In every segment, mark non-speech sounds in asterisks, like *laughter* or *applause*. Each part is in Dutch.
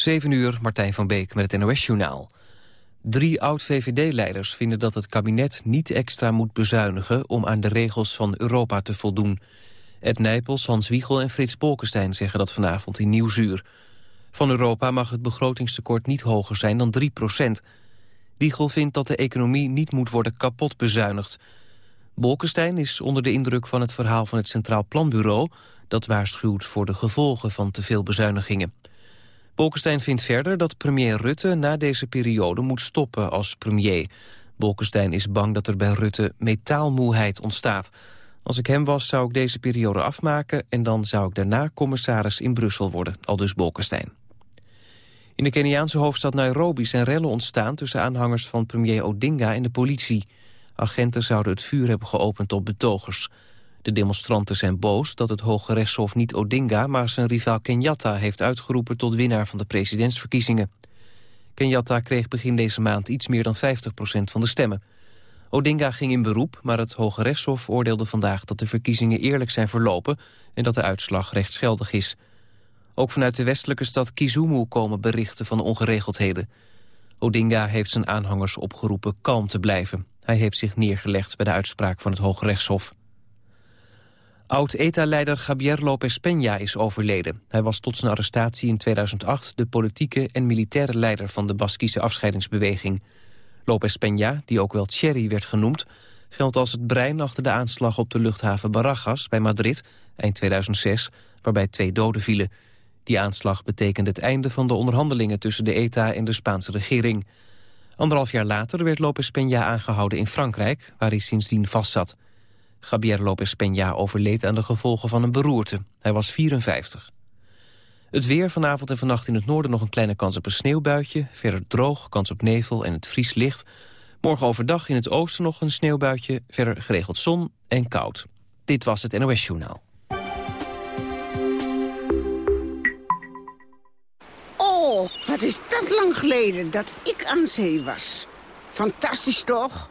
7 uur, Martijn van Beek met het NOS-journaal. Drie oud-VVD-leiders vinden dat het kabinet niet extra moet bezuinigen... om aan de regels van Europa te voldoen. Ed Nijpels, Hans Wiegel en Frits Bolkestein zeggen dat vanavond in Nieuwsuur. Van Europa mag het begrotingstekort niet hoger zijn dan 3 procent. Wiegel vindt dat de economie niet moet worden kapot bezuinigd. Bolkestein is onder de indruk van het verhaal van het Centraal Planbureau... dat waarschuwt voor de gevolgen van te veel bezuinigingen. Bolkestein vindt verder dat premier Rutte na deze periode moet stoppen als premier. Bolkestein is bang dat er bij Rutte metaalmoeheid ontstaat. Als ik hem was zou ik deze periode afmaken... en dan zou ik daarna commissaris in Brussel worden, aldus Bolkestein. In de Keniaanse hoofdstad Nairobi zijn rellen ontstaan... tussen aanhangers van premier Odinga en de politie. Agenten zouden het vuur hebben geopend op betogers. De demonstranten zijn boos dat het Hoge Rechtshof niet Odinga... maar zijn rivaal Kenyatta heeft uitgeroepen tot winnaar van de presidentsverkiezingen. Kenyatta kreeg begin deze maand iets meer dan 50% van de stemmen. Odinga ging in beroep, maar het Hoge Rechtshof oordeelde vandaag... dat de verkiezingen eerlijk zijn verlopen en dat de uitslag rechtsgeldig is. Ook vanuit de westelijke stad Kisumu komen berichten van ongeregeldheden. Odinga heeft zijn aanhangers opgeroepen kalm te blijven. Hij heeft zich neergelegd bij de uitspraak van het Hoge Rechtshof. Oud-ETA-leider Javier López Peña is overleden. Hij was tot zijn arrestatie in 2008 de politieke en militaire leider van de Baskische afscheidingsbeweging. López Peña, die ook wel Thierry werd genoemd, geldt als het brein achter de aanslag op de luchthaven Barajas bij Madrid eind 2006, waarbij twee doden vielen. Die aanslag betekende het einde van de onderhandelingen tussen de ETA en de Spaanse regering. Anderhalf jaar later werd López Peña aangehouden in Frankrijk, waar hij sindsdien vastzat. Javier López Peña overleed aan de gevolgen van een beroerte. Hij was 54. Het weer vanavond en vannacht in het noorden nog een kleine kans op een sneeuwbuitje. Verder droog, kans op nevel en het vries licht. Morgen overdag in het oosten nog een sneeuwbuitje. Verder geregeld zon en koud. Dit was het NOS Journaal. Oh, wat is dat lang geleden dat ik aan zee was. Fantastisch toch?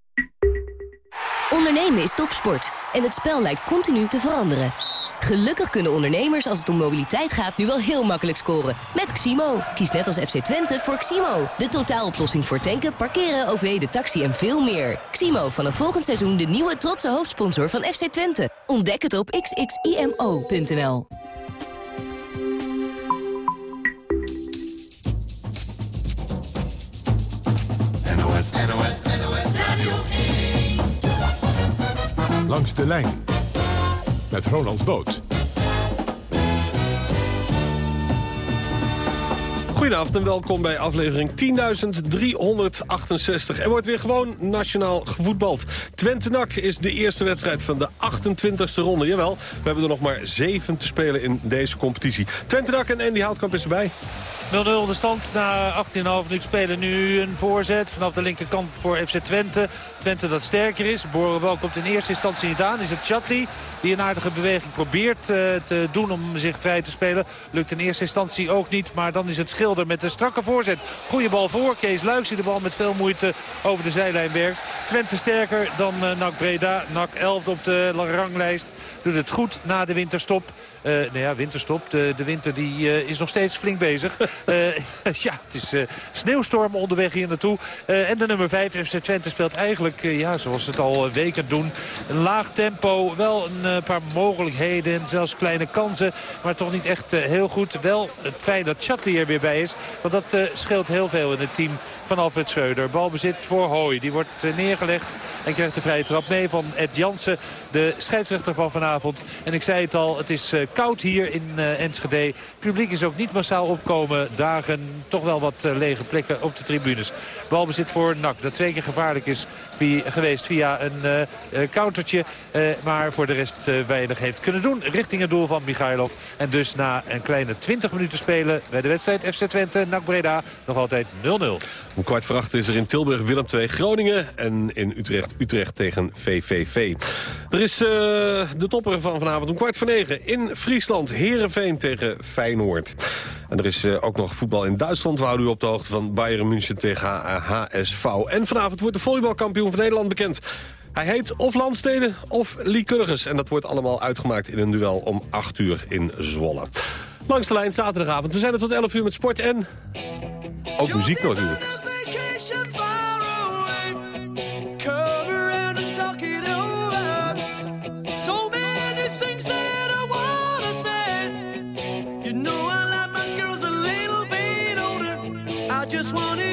Ondernemen is topsport en het spel lijkt continu te veranderen. Gelukkig kunnen ondernemers als het om mobiliteit gaat nu wel heel makkelijk scoren. Met Ximo. Kies net als FC Twente voor Ximo. De totaaloplossing voor tanken, parkeren, OV, de taxi en veel meer. Ximo, vanaf volgend seizoen de nieuwe trotse hoofdsponsor van FC Twente. Ontdek het op xximo.nl. NOS, NOS, NOS Radio 1. Langs de lijn met Ronald Boot. Goedenavond en welkom bij aflevering 10.368. Er wordt weer gewoon nationaal gevoetbald. Twente-NAC is de eerste wedstrijd van de 28e ronde. Jawel, we hebben er nog maar 7 te spelen in deze competitie. Twente-NAC en Andy Houtkamp is erbij. 0-0 de stand na 18,5 minuten spelen. Nu een voorzet vanaf de linkerkant voor FC Twente. Twente dat sterker is. Borenbal komt in eerste instantie niet aan. Is het Chatli die een aardige beweging probeert uh, te doen om zich vrij te spelen. Lukt in eerste instantie ook niet. Maar dan is het Schilder met een strakke voorzet. Goede bal voor. Kees Luiks die de bal met veel moeite over de zijlijn werkt. Twente sterker dan uh, NAC Breda. NAC 11 op de ranglijst. Doet het goed na de winterstop. Uh, nou ja, winterstop. De, de winter die, uh, is nog steeds flink bezig. Uh, *laughs* *laughs* ja, het is sneeuwstorm onderweg hier naartoe. en de nummer 5 FC Twente speelt eigenlijk, ja, zoals ze het al weken doen. Een laag tempo, wel een paar mogelijkheden en zelfs kleine kansen. Maar toch niet echt heel goed. Wel het feit dat Chatli er weer bij is. Want dat scheelt heel veel in het team van Alfred Schreuder. Balbezit voor Hooi. Die wordt neergelegd en krijgt de vrije trap mee van Ed Jansen. De scheidsrechter van vanavond. En ik zei het al, het is koud hier in uh, Enschede. Het publiek is ook niet massaal opkomen dagen toch wel wat lege plekken op de tribunes. Balbezit voor NAC. Dat twee keer gevaarlijk is geweest via een countertje. maar voor de rest weinig heeft kunnen doen richting het doel van Michailov. En dus na een kleine 20 minuten spelen bij de wedstrijd FC Twente, NAC Breda, nog altijd 0-0. Om kwart voor acht is er in Tilburg Willem II Groningen en in Utrecht Utrecht tegen VVV. Er is de topper van vanavond om kwart voor negen in Friesland. Herenveen tegen Feyenoord. En er is ook nog voetbal in Duitsland. We houden u op de hoogte van Bayern München tegen HSV. En vanavond wordt de volleybalkampioen van Nederland bekend. Hij heet of Landsteden of Lycurgus. En dat wordt allemaal uitgemaakt in een duel om 8 uur in Zwolle. Langs de lijn zaterdagavond. We zijn er tot 11 uur met sport en... Ook muziek natuurlijk. just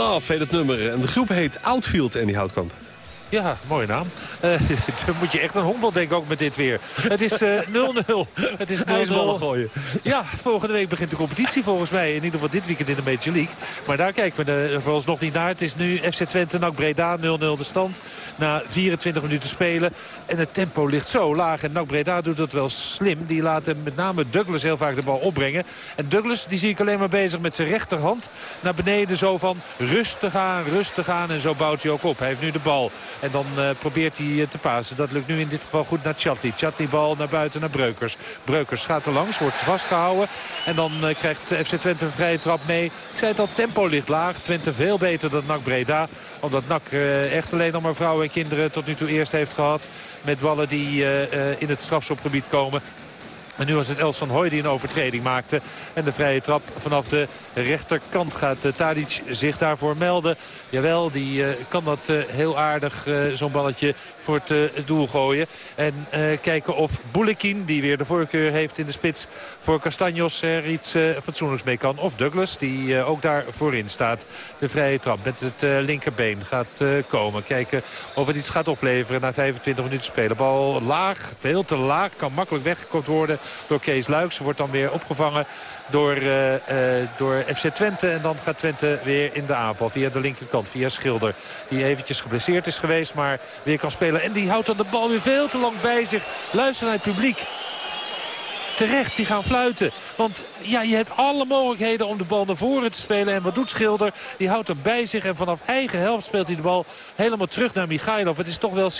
Love heet het nummer. En de groep heet Outfield en die Houtkamp. Ja, mooie naam. Uh, *laughs* dan moet je echt een honkbal denken ook met dit weer. Het is *laughs* 0-0. Uh, het is 0-0. gooien. Ja, volgende week begint de competitie volgens mij. In ieder geval dit weekend in de Major League. Maar daar kijken we uh, vooralsnog niet naar. Het is nu FC Twente, NAC Breda 0-0 de stand. Na 24 minuten spelen. En het tempo ligt zo laag. En NAC Breda doet dat wel slim. Die laten met name Douglas heel vaak de bal opbrengen. En Douglas, die zie ik alleen maar bezig met zijn rechterhand. Naar beneden zo van rustig aan, rustig aan. En zo bouwt hij ook op. Hij heeft nu de bal. En dan probeert hij te pasen. Dat lukt nu in dit geval goed naar Chatli. Chatli bal naar buiten naar Breukers. Breukers gaat er langs, wordt vastgehouden. En dan krijgt FC Twente een vrije trap mee. Ik zei het al, tempo ligt laag. Twente veel beter dan NAC Breda omdat NAC echt alleen nog maar vrouwen en kinderen tot nu toe eerst heeft gehad. Met ballen die in het strafschopgebied komen. En nu was het Elson Hoy die een overtreding maakte. En de vrije trap vanaf de rechterkant gaat uh, Tadic zich daarvoor melden. Jawel, die uh, kan dat uh, heel aardig, zo'n balletje, voor het doel gooien. En kijken of Boulekin, die weer de voorkeur heeft in de spits voor Castanjos, er iets fatsoenlijks mee kan. Of Douglas, die ook daar voorin staat. De vrije trap met het linkerbeen gaat komen. Kijken of het iets gaat opleveren na 25 minuten spelen. Bal laag, veel te laag, kan makkelijk weggekopt worden door Kees Luiks. Wordt dan weer opgevangen door, uh, door FC Twente. En dan gaat Twente weer in de aanval via de linkerkant. Via Schilder. Die eventjes geblesseerd is geweest. Maar weer kan spelen. En die houdt dan de bal weer veel te lang bij zich. Luister naar het publiek terecht, die gaan fluiten. Want ja, je hebt alle mogelijkheden om de bal naar voren te spelen. En wat doet Schilder? Die houdt hem bij zich. En vanaf eigen helft speelt hij de bal helemaal terug naar Michailov. Het is toch wel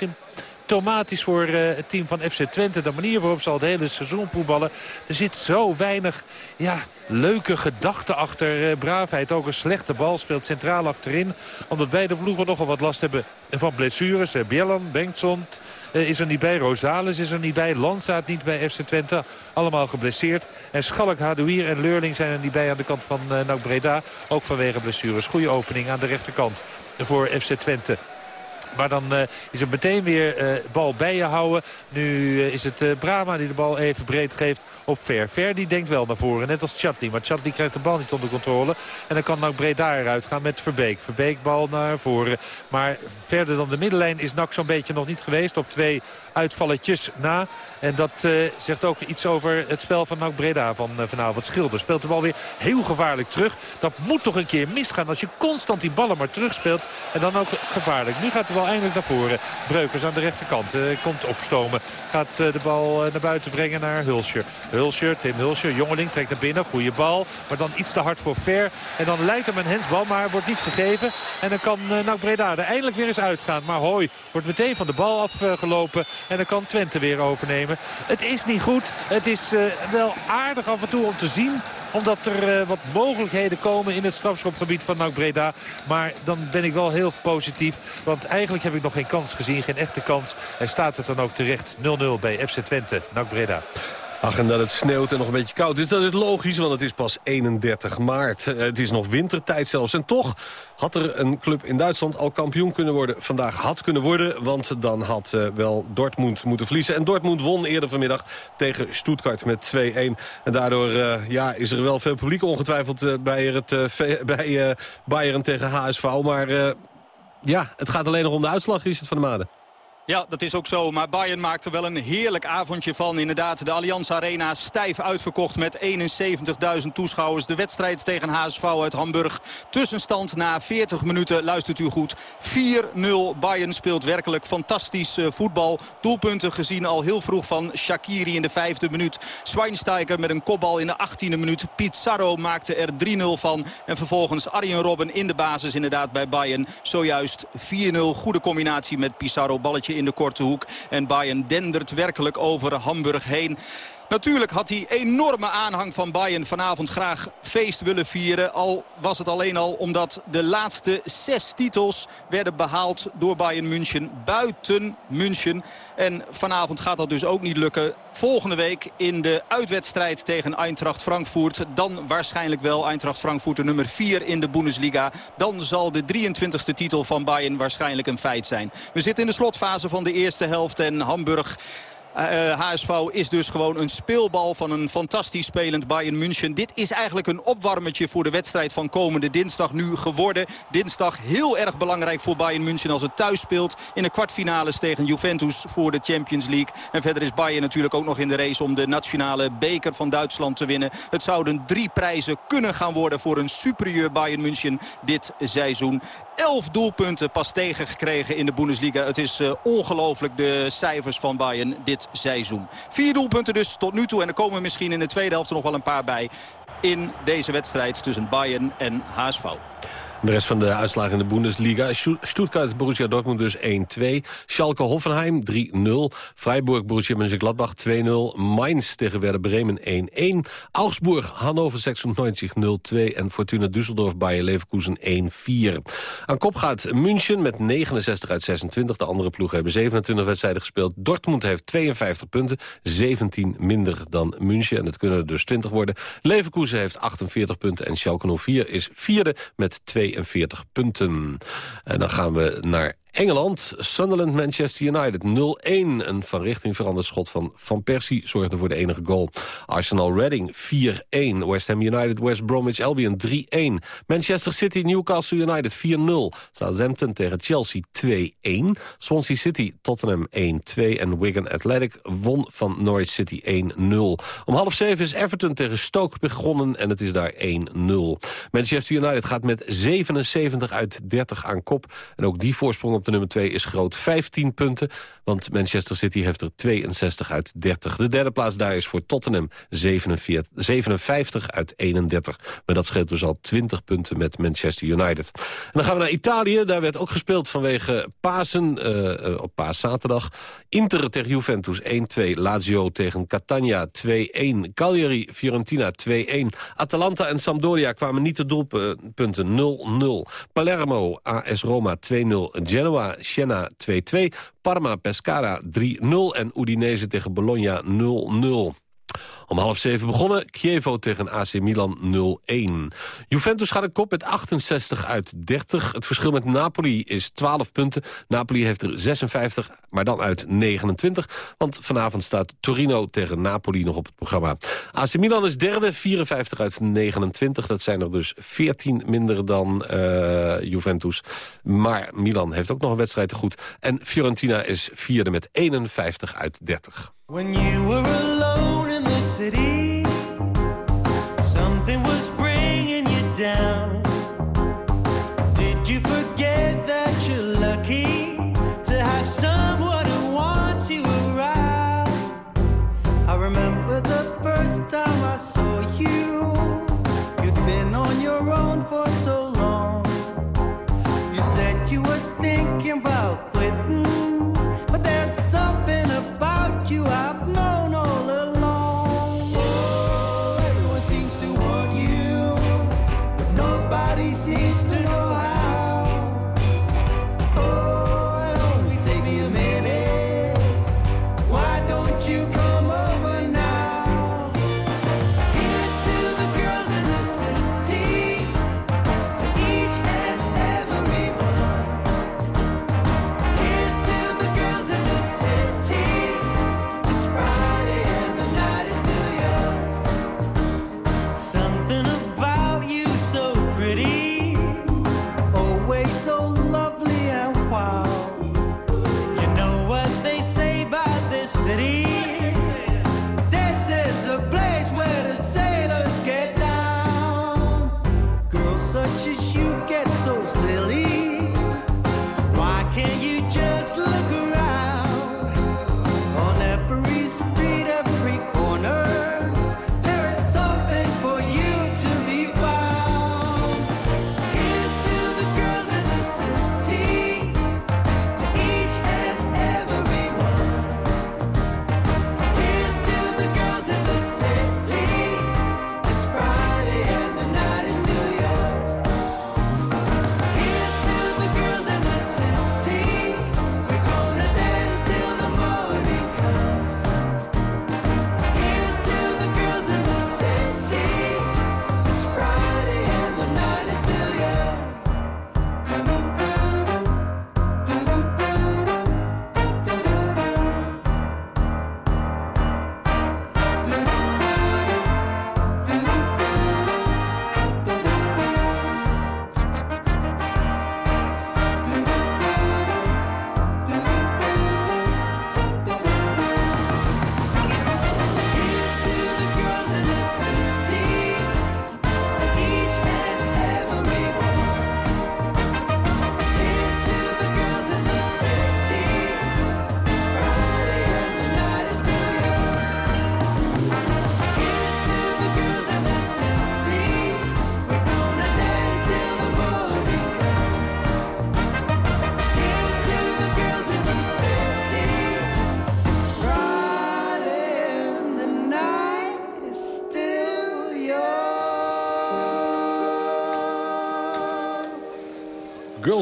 symptomatisch voor uh, het team van FC Twente. De manier waarop ze al het hele seizoen voetballen. Er zit zo weinig ja, leuke gedachten achter. Uh, braafheid ook een slechte bal speelt centraal achterin. Omdat beide ploegen nogal wat last hebben van blessures. Uh, Bielan, Bengtson is er niet bij. Rosales is er niet bij. Landsaat niet bij FC Twente. Allemaal geblesseerd. En Schalk, Hadouier en Leurling zijn er niet bij aan de kant van uh, Breda. Ook vanwege blessures. Goede opening aan de rechterkant voor FC Twente. Maar dan uh, is het meteen weer uh, bal bij je houden. Nu uh, is het Brama die de bal even breed geeft op Ver. Ver die denkt wel naar voren, net als Chatli. Maar Chatli krijgt de bal niet onder controle. En dan kan NAC Breda eruit gaan met Verbeek. Verbeek bal naar voren. Maar verder dan de middenlijn is NAC zo'n beetje nog niet geweest. Op twee uitvalletjes na. En dat zegt ook iets over het spel van NAC Breda van vanavond. Schilder speelt de bal weer heel gevaarlijk terug. Dat moet toch een keer misgaan als je constant die ballen maar terugspeelt. En dan ook gevaarlijk. Nu gaat de bal bal eindelijk naar voren. Breukers aan de rechterkant. Uh, komt opstomen. Gaat uh, de bal uh, naar buiten brengen naar Hulscher. Hulscher, Tim Hulscher. Jongeling trekt naar binnen. Goede bal. Maar dan iets te hard voor Ver. En dan lijkt hem een hensbal. Maar wordt niet gegeven. En dan kan Nauk Breda er eindelijk weer eens uitgaan. Maar Hooi wordt meteen van de bal afgelopen. en dan kan Twente weer overnemen. Het is niet goed. Het is wel aardig af en toe om te zien omdat er uh, wat mogelijkheden komen in het strafschopgebied van NAC Breda. Maar dan ben ik wel heel positief. Want eigenlijk heb ik nog geen kans gezien. Geen echte kans. En staat het dan ook terecht 0-0 bij FC Twente. NAC Breda. Ach, en dat het sneeuwt en nog een beetje koud is, dat is logisch, want het is pas 31 maart. Eh, het is nog wintertijd zelfs. En toch had er een club in Duitsland al kampioen kunnen worden. Vandaag had kunnen worden, want dan had uh, wel Dortmund moeten verliezen. En Dortmund won eerder vanmiddag tegen Stuttgart met 2-1. En daardoor uh, ja, is er wel veel publiek ongetwijfeld bij, het, *laughs* bij Bayern tegen HSV. Maar ja, het gaat alleen nog om de uitslag, is het van de Maden. Ja, dat is ook zo. Maar Bayern maakt er wel een heerlijk avondje van. Inderdaad, de Allianz Arena stijf uitverkocht met 71.000 toeschouwers. De wedstrijd tegen HSV uit Hamburg. Tussenstand na 40 minuten, luistert u goed. 4-0. Bayern speelt werkelijk fantastisch uh, voetbal. Doelpunten gezien al heel vroeg van Shakiri in de vijfde minuut. Schweinsteiger met een kopbal in de 18e minuut. Pizarro maakte er 3-0 van. En vervolgens Arjen Robben in de basis inderdaad bij Bayern. Zojuist 4-0. Goede combinatie met Pizarro. Balletje in de korte hoek. En Bayern dendert werkelijk over Hamburg heen. Natuurlijk had die enorme aanhang van Bayern vanavond graag feest willen vieren. Al was het alleen al omdat de laatste zes titels werden behaald door Bayern München. Buiten München. En vanavond gaat dat dus ook niet lukken. Volgende week in de uitwedstrijd tegen Eintracht Frankfurt. Dan waarschijnlijk wel Eintracht Frankfurt de nummer 4 in de Bundesliga. Dan zal de 23e titel van Bayern waarschijnlijk een feit zijn. We zitten in de slotfase van de eerste helft en Hamburg uh, eh, HSV is dus gewoon een speelbal van een fantastisch spelend Bayern München. Dit is eigenlijk een opwarmetje voor de wedstrijd van komende dinsdag nu geworden. Dinsdag heel erg belangrijk voor Bayern München als het thuis speelt. In de kwartfinales tegen Juventus voor de Champions League. En verder is Bayern natuurlijk ook nog in de race om de nationale beker van Duitsland te winnen. Het zouden drie prijzen kunnen gaan worden voor een superieur Bayern München dit seizoen. 11 doelpunten pas tegengekregen in de Bundesliga. Het is uh, ongelooflijk de cijfers van Bayern dit seizoen. Vier doelpunten dus tot nu toe. En er komen misschien in de tweede helft nog wel een paar bij in deze wedstrijd tussen Bayern en HSV. De rest van de uitslagen in de Bundesliga. Stuttgart, Borussia Dortmund dus 1-2. Schalke, Hoffenheim 3-0. Freiburg, Borussia Mönchengladbach 2-0. Mainz tegen Werder Bremen 1-1. Augsburg, Hannover 96 0-2. En Fortuna Düsseldorf, Bayer Leverkusen 1-4. Aan kop gaat München met 69 uit 26. De andere ploegen hebben 27 wedstrijden gespeeld. Dortmund heeft 52 punten, 17 minder dan München. En het kunnen er dus 20 worden. Leverkusen heeft 48 punten en Schalke 04 is vierde met 42 punten. En dan gaan we naar Engeland, Sunderland, Manchester United 0-1. Een van richting veranderd schot van Van Persie zorgde voor de enige goal. Arsenal Reading 4-1. West Ham United, West Bromwich Albion 3-1. Manchester City, Newcastle United 4-0. Southampton tegen Chelsea 2-1. Swansea City, Tottenham 1-2. En Wigan Athletic won van Norwich City 1-0. Om half zeven is Everton tegen Stoke begonnen en het is daar 1-0. Manchester United gaat met 77 uit 30 aan kop. En ook die voorsprong op de nummer 2 is groot 15 punten. Want Manchester City heeft er 62 uit 30. De derde plaats daar is voor Tottenham 47, 57 uit 31. Maar dat scheelt dus al 20 punten met Manchester United. En dan gaan we naar Italië. Daar werd ook gespeeld vanwege Pasen uh, op paaszaterdag. Inter tegen Juventus 1-2. Lazio tegen Catania 2-1. Cagliari, Fiorentina 2-1. Atalanta en Sampdoria kwamen niet te doelpunten 0-0. Palermo, AS Roma 2-0. Genoa Genoa, Siena 2-2. Parma, Pescara 3-0 en Udinese tegen Bologna 0-0. Om half zeven begonnen, Chievo tegen AC Milan 0-1. Juventus gaat een kop met 68 uit 30. Het verschil met Napoli is 12 punten. Napoli heeft er 56, maar dan uit 29. Want vanavond staat Torino tegen Napoli nog op het programma. AC Milan is derde, 54 uit 29. Dat zijn er dus 14 minder dan uh, Juventus. Maar Milan heeft ook nog een wedstrijd te goed. En Fiorentina is vierde met 51 uit 30. When you were alone city, something was bringing you down. Did you forget that you're lucky to have someone who wants you around? I remember the first time I saw you, you'd been on your own for so long. You said you were thinking about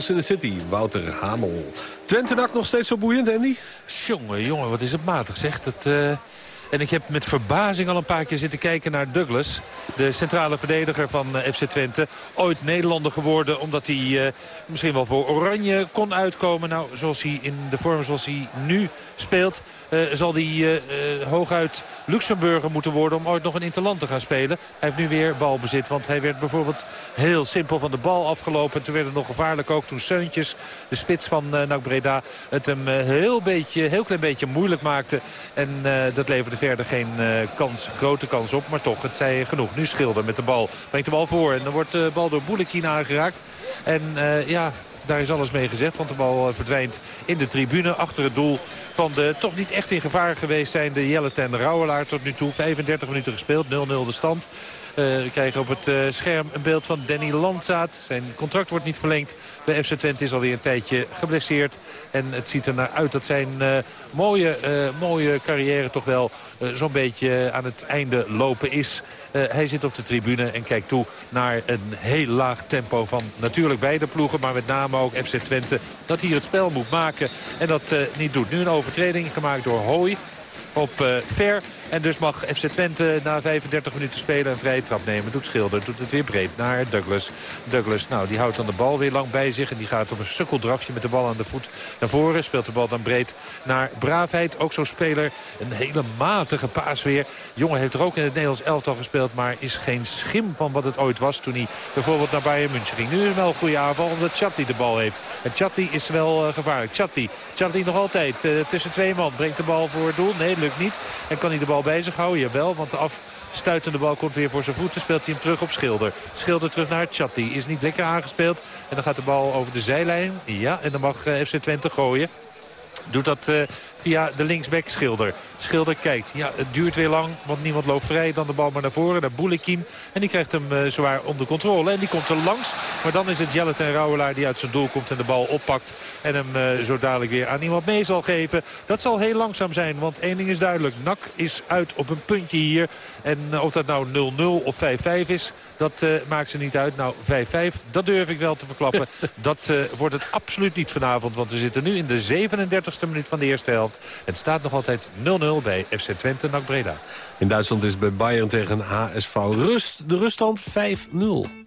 In the City, Wouter Hamel. Twente nog steeds zo boeiend, Andy? Jongen, jongen, wat is het matig, zegt het... Uh... En ik heb met verbazing al een paar keer zitten kijken naar Douglas. De centrale verdediger van eh, FC Twente. Ooit Nederlander geworden omdat hij uh, misschien wel voor Oranje kon uitkomen. Nou, zoals hij in de vorm zoals hij nu speelt... Uh, zal hij hooguit Luxemburger moeten worden om ooit nog een interland te gaan spelen. Hij heeft nu weer balbezit, want hij werd bijvoorbeeld heel simpel van de bal afgelopen. Toen werd het nog gevaarlijk ook toen Seuntjes, de spits van uh, NAC Breda, het hem heel, beetje, heel klein beetje moeilijk maakte. En dat leverde verder geen kans, grote kans op, maar toch, het zei genoeg. Nu Schilder met de bal, brengt de bal voor en dan wordt de bal door Boulekin aangeraakt. En ja, daar is alles mee gezegd, want de bal verdwijnt in de tribune achter het doel van de toch niet echt in gevaar geweest zijn. De Jelle ten Rauwelaar tot nu toe. 35 minuten gespeeld, 0-0 de stand. Uh, we krijgen op het uh, scherm een beeld van Danny Landzaat. Zijn contract wordt niet verlengd. De FC Twente is alweer een tijdje geblesseerd. En het ziet er naar uit dat zijn uh, mooie, mooie carrière toch wel zo'n beetje aan het einde lopen is. hij zit op de tribune en kijkt toe naar een heel laag tempo van natuurlijk beide ploegen. Maar met name ook FC Twente dat hier het spel moet maken en dat niet doet. Nu een overtreding gemaakt door Hooi op Ver. En dus mag FC Twente na 35 minuten spelen een vrije trap nemen. Doet Schilder, doet het weer breed naar Douglas. Douglas, nou, die houdt dan de bal weer lang bij zich. En die gaat op een sukkeldrafje met de bal aan de voet naar voren. Speelt de bal dan breed naar Braafheid. Ook zo'n speler. Een hele matige paas weer. Jongen heeft er ook in het Nederlands elftal gespeeld. Maar is geen schim van wat het ooit was toen hij bijvoorbeeld naar Bayern München ging. Nu is wel een goede aanval omdat Chatli de bal heeft. En Chatli is wel uh, gevaarlijk. Chatli, Chatli nog altijd uh, tussen twee man. Brengt de bal voor het doel. Nee, lukt niet. En kan hij de bal zich houden? Jawel, want de afstuitende bal komt weer voor zijn voeten. Speelt hij hem terug op Schilder. Schilder terug naar Chatli. Is niet lekker aangespeeld. En dan gaat de bal over de zijlijn. Ja, en dan mag eh, FC Twente gooien. Doet dat uh, via de linksback Schilder. Schilder kijkt. Ja, het duurt weer lang, want niemand loopt vrij. Dan de bal maar naar voren, naar Boulekim. En die krijgt hem uh, zwaar onder controle. En die komt er langs. Maar dan is het Jellet en Rauwelaar die uit zijn doel komt en de bal oppakt. En hem uh, zo dadelijk weer aan iemand mee zal geven. Dat zal heel langzaam zijn, want één ding is duidelijk. Nak is uit op een puntje hier. En of dat nou 0-0 of 5-5 is, dat maakt ze niet uit. Nou, 5-5, dat durf ik wel te verklappen. *laughs* dat wordt het absoluut niet vanavond, want we zitten nu in de 37e minuut van de eerste helft. Het staat nog altijd 0-0 bij FC Twente NAC Breda. In Duitsland is bij Bayern tegen HSV rust. De ruststand 5-0.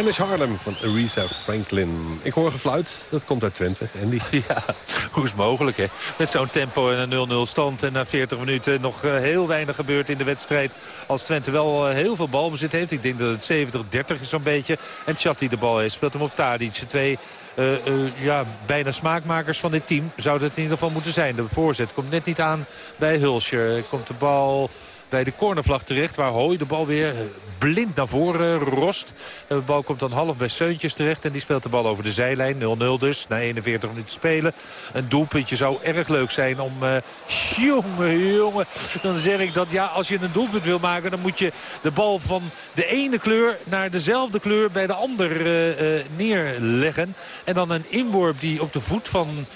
Spanish Harlem van Aretha Franklin. Ik hoor gefluit, dat komt uit Twente. Andy. *laughs* Ja, hoe is mogelijk hè? Met zo'n tempo en een 0-0 stand. En na 40 minuten nog eh, heel weinig gebeurd in de wedstrijd. Als Twente wel eh, heel veel balbezit heeft. Ik denk dat het 70-30 is zo'n beetje. En Chatti de bal heeft. Speelt hem op Tadic. Twee uh, ja, bijna smaakmakers van dit team zouden het in ieder geval moeten zijn. De voorzet komt net niet aan bij Hulsje. Komt de bal bij de cornervlag terecht. Waar Hooi de bal weer blind naar voren rost. De bal komt dan half bij Seuntjes terecht. En die speelt de bal over de zijlijn. 0-0 dus, na 41 minuten spelen. Een doelpuntje zou erg leuk zijn om... Uh, jongen, jongen. Dan zeg ik dat ja, als je een doelpunt wil maken... dan moet je de bal van de ene kleur naar dezelfde kleur bij de ander neerleggen. En dan een inworp die op de voet van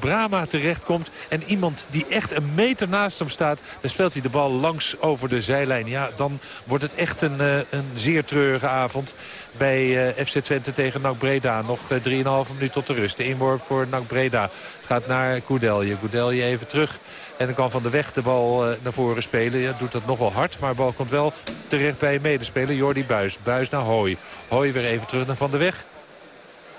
Brama terechtkomt. En iemand die echt een meter naast hem staat. Dan speelt hij de bal langs over de zijlijn. Ja, dan wordt het echt een, uh, een zeer treurige avond bij uh, FC Twente tegen NAC Breda. Nog uh, 3,5 minuut tot de rust. De inworp voor NAC Breda gaat naar Goudelje. Goudelje even terug. En dan kan Van de Weg de bal naar voren spelen. Ja, doet dat nogal hard, maar de bal komt wel terecht bij een medespeler. Jordi Buis. Buis naar Hooi. Hooi weer even terug naar Van de Weg.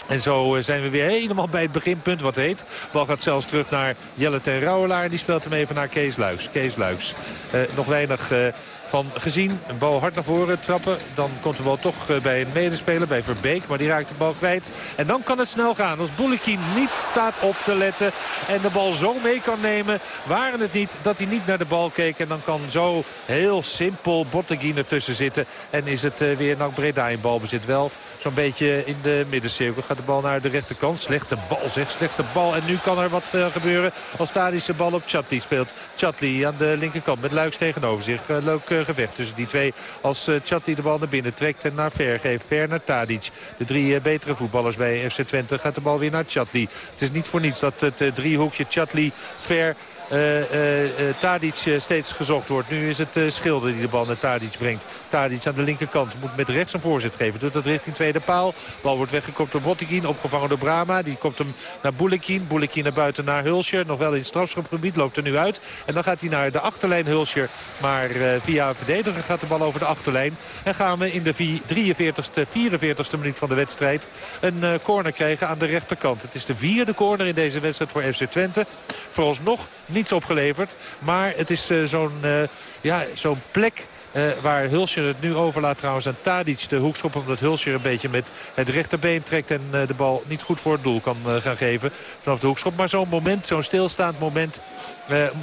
En zo zijn we weer helemaal bij het beginpunt wat heet. Bal gaat zelfs terug naar Jelle ten Rouwelaar. Die speelt hem even naar Kees Luiks. Kees Luiks. Uh, nog weinig... Uh, van gezien. Een bal hard naar voren trappen. Dan komt de bal toch eh, bij een medespeler, bij Verbeek. Maar die raakt de bal kwijt. En dan kan het snel gaan. Als Boulikin niet staat op te letten en de bal zo mee kan nemen. Waren het niet dat hij niet naar de bal keek. En dan kan zo heel simpel Botteguin ertussen zitten. En is het weer Nak Breda in balbezit. Wel zo'n beetje in de middencirkel. Gaat de bal naar de rechterkant. Slechte bal zeg, slechte bal. En nu kan er wat uh, gebeuren als Tadische bal op Chatli speelt. Chatli aan de linkerkant met Luiks tegenover zich. Uh, leuk uh, gevecht tussen die twee. Als Chatli de bal naar binnen trekt en naar Ver geeft. Ver naar Tadic. De drie betere voetballers bij FC Twente gaat de bal weer naar Chatli. Het is niet voor niets dat het driehoekje Chatli, Ver uh, uh, steeds gezocht wordt. Nu is het Schilder die de bal naar Tadic brengt. Tadic aan de linkerkant moet met rechts een voorzet geven. Doet dat richting tweede paal. Bal wordt weggekopt door Botteguin. Opgevangen door Brama. Die komt hem naar Boulekin. Boulekin naar buiten naar Hulscher. Nog wel in het strafschopgebied. Loopt er nu uit. En dan gaat hij naar de achterlijn Hulscher. Maar via een verdediger gaat de bal over de achterlijn. En gaan we in de 43ste, 44ste minuut van de wedstrijd een corner krijgen aan de rechterkant. Het is de vierde corner in deze wedstrijd voor FC Twente. Vooralsnog niets opgeleverd. Maar het is uh, zo'n uh, ja, zo'n plek uh, waar Hulscher het nu overlaat trouwens aan Tadic. De hoekschop omdat Hulscher een beetje met het rechterbeen trekt... en uh, de bal niet goed voor het doel kan uh, gaan geven vanaf de hoekschop. Maar zo'n moment, zo'n stilstaand moment...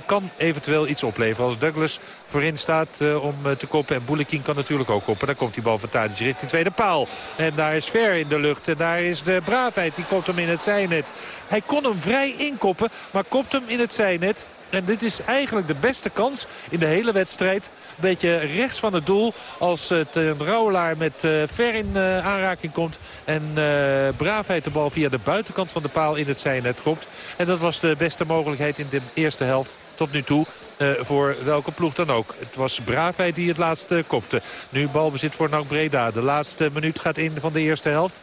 kan eventueel iets opleveren. Als Douglas voorin staat om te koppen. En Boulekin kan natuurlijk ook koppen. Dan komt die bal van Tadic richting tweede paal. En daar is Ver in de lucht. En daar is de braafheid. Die komt hem in het zijnet. Hij kon hem vrij inkoppen, maar kopt hem in het zijnet. En dit is eigenlijk de beste kans in de hele wedstrijd. Een beetje rechts van het doel als het uh, Rouwelaar met uh, ver in uh, aanraking komt. En Braafheid de bal via de buitenkant van de paal in het zijnet komt. En dat was de beste mogelijkheid in de eerste helft tot nu toe. Voor welke ploeg dan ook. Het was Braafheid die het laatste kopte. Nu balbezit voor NAC Breda. De laatste minuut gaat in van de eerste helft.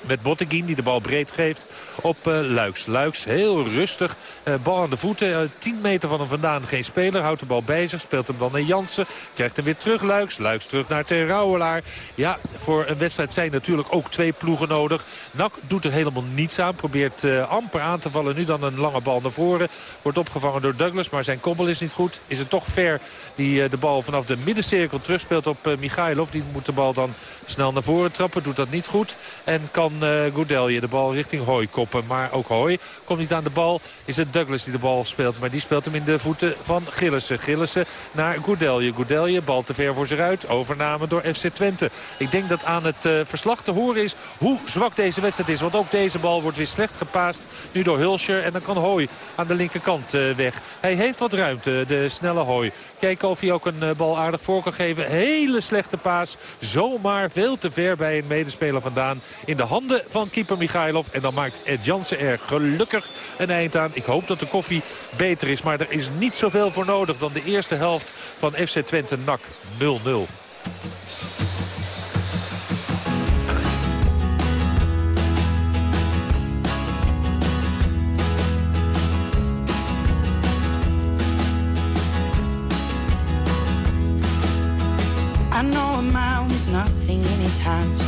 Met Botteguin die de bal breed geeft op uh, Luiks. Luiks heel rustig. Uh, bal aan de voeten. Uh, 10 meter van hem vandaan geen speler. Houdt de bal zich. Speelt hem dan naar Jansen. Krijgt hem weer terug Luiks. Luiks terug naar Ter Rouwelaar. Ja, voor een wedstrijd zijn natuurlijk ook twee ploegen nodig. Nak doet er helemaal niets aan. Probeert amper aan te vallen. Nu dan een lange bal naar voren. Wordt opgevangen door Douglas. Maar zijn kobbel is niet goed. Is het toch ver die de bal vanaf de middencirkel terugspeelt op Michailov. Die moet de bal dan snel naar voren trappen. Doet dat niet goed. En kan uh, Goudelje de bal richting Hooi koppen. Maar ook Hooi komt niet aan de bal. Is het Douglas die de bal speelt. Maar die speelt hem in de voeten van Gillissen. Gillissen naar Goudelje. Goudelje, bal te ver voor zich uit. Overname door FC Twente. Ik denk dat aan het uh, verslag te horen is hoe zwak deze wedstrijd is. Want ook deze bal wordt weer slecht gepaast. Nu door Hulscher. En dan kan Hooi aan de linkerkant uh, weg. Hij heeft wat ruimte, de snelle Hooi. Kijken of hij ook een bal aardig voor kan geven. Hele slechte paas. Zomaar veel te ver bij een medespeler vandaan. In de handen van keeper Michailov. En dan maakt Ed Jansen er gelukkig een eind aan. Ik hoop dat de koffie beter is. Maar er is niet zoveel voor nodig dan de eerste helft van FC Twente NAC 0-0. I know a man with nothing in his hands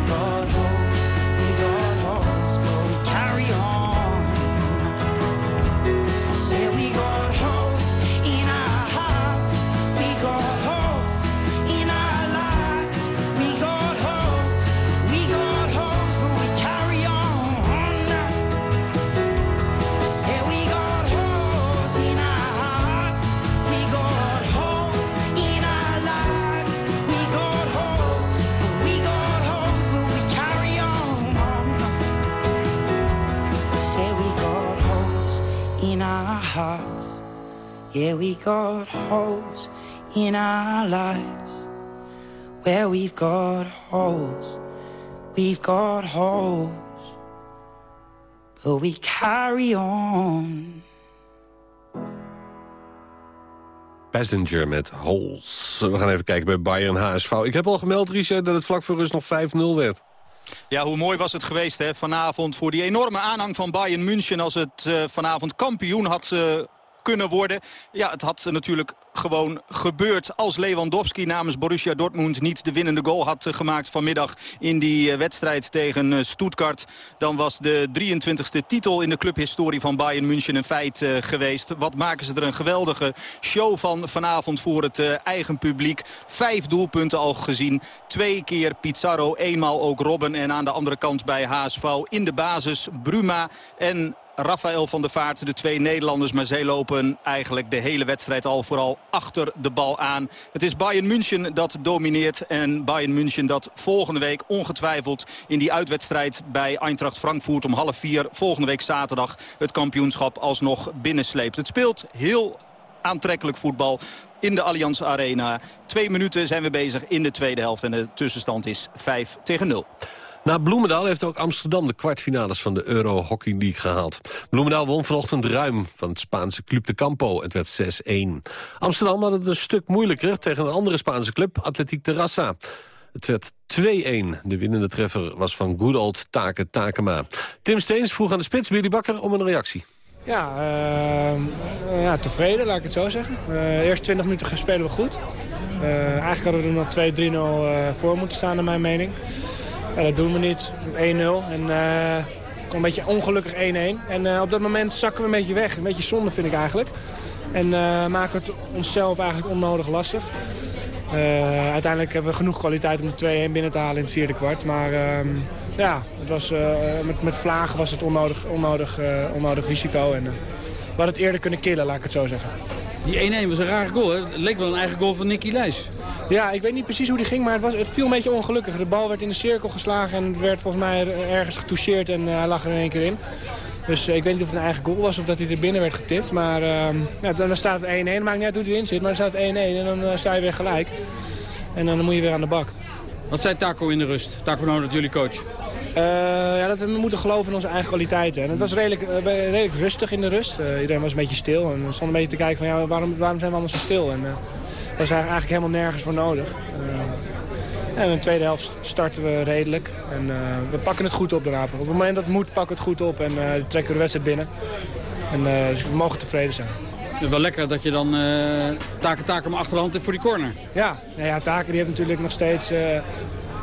hearts. We got holes in our lives. Where we've got holes, we've got holes, but we carry on. Passenger met Holes. We gaan even kijken bij Bayern HSV. Ik heb al gemeld, Richard, dat het vlak voor rust nog 5-0 werd. Ja, hoe mooi was het geweest hè, vanavond voor die enorme aanhang van Bayern München... als het eh, vanavond kampioen had eh, kunnen worden. Ja, het had natuurlijk gewoon gebeurd als Lewandowski namens Borussia Dortmund niet de winnende goal had eh, gemaakt vanmiddag in die eh, wedstrijd tegen eh, Stuttgart. Dan was de 23e titel in de clubhistorie van Bayern München een feit geweest. Wat maken ze er een geweldige show van vanavond voor het eigen publiek. Vijf doelpunten al gezien. Twee keer Pizarro, eenmaal ook Robben. En aan de andere kant bij HSV in de basis Bruma en Rafael van der Vaart, de twee Nederlanders. Maar zij lopen eigenlijk de hele wedstrijd al vooral achter de bal aan. Het is Bayern München dat domineert. En Bayern München dat volgende week ongetwijfeld in die uitwedstrijd bij Eintracht Frankfurt om half vier volgende week zaterdag het kampioenschap alsnog binnensleept. Het speelt heel aantrekkelijk voetbal in de Allianz Arena. Twee minuten zijn we bezig in de tweede helft en de tussenstand is 5 tegen 0. Na Bloemendaal heeft ook Amsterdam de kwartfinales van de Euro Hockey League gehaald. Bloemendaal won vanochtend ruim van het Spaanse Club de Campo. Het werd 6-1. Amsterdam had het een stuk moeilijker tegen een andere Spaanse club, Atletiek Terrassa. Het werd 2-1. De winnende treffer was van good old Take Takema. Tim Steens vroeg aan de spits Billy Bakker om een reactie. Ja, uh, ja, tevreden, laat ik het zo zeggen. De eerste 20 minuten spelen we goed. Uh, eigenlijk hadden we er nog 2-3-0 voor moeten staan, naar mijn mening. Ja, dat doen we niet. 1-0 en een beetje ongelukkig 1-1. En op dat moment zakken we een beetje weg. Een beetje zonde vind ik eigenlijk. En maken we het onszelf eigenlijk onnodig lastig. Uiteindelijk hebben we genoeg kwaliteit om de 2-1 binnen te halen in het vierde kwart. Maar uh, ja, het was, met, met vlagen was het onnodig, onnodig, onnodig risico. En, we hadden het eerder kunnen killen, laat ik het zo zeggen. Die 1-1 was een rare goal. Hè? Het leek wel een eigen goal van Nicky Leijs. Ja, ik weet niet precies hoe die ging, maar het, was, het viel een beetje ongelukkig. De bal werd in de cirkel geslagen en werd volgens mij ergens getoucheerd en hij lag er in één keer in. Dus ik weet niet of het een eigen goal was of dat hij er binnen werd getipt. Maar uh, ja, dan staat het 1-1. Het maakt niet uit hoe hij erin zit, maar dan staat het 1-1 en dan uh, sta je weer gelijk. En dan moet je weer aan de bak. Wat zei Taco in de rust? Taco van dat jullie coach. Uh, ja, dat we moeten geloven in onze eigen kwaliteiten. En het was redelijk, redelijk rustig in de rust. iedereen was een beetje stil. En we stonden een beetje te kijken van ja, waarom, waarom zijn we allemaal zo stil? En was eigenlijk helemaal nergens voor nodig. En in de tweede helft starten we redelijk. En uh, we pakken het goed op daarna. Op het moment dat het moet, pakken we het goed op. En uh, trekken we de wedstrijd binnen. En, uh, dus we mogen tevreden zijn. Wel lekker dat je dan uh, Taken Taken achterhand hebt voor die corner. Ja, nou ja Taken die heeft natuurlijk nog steeds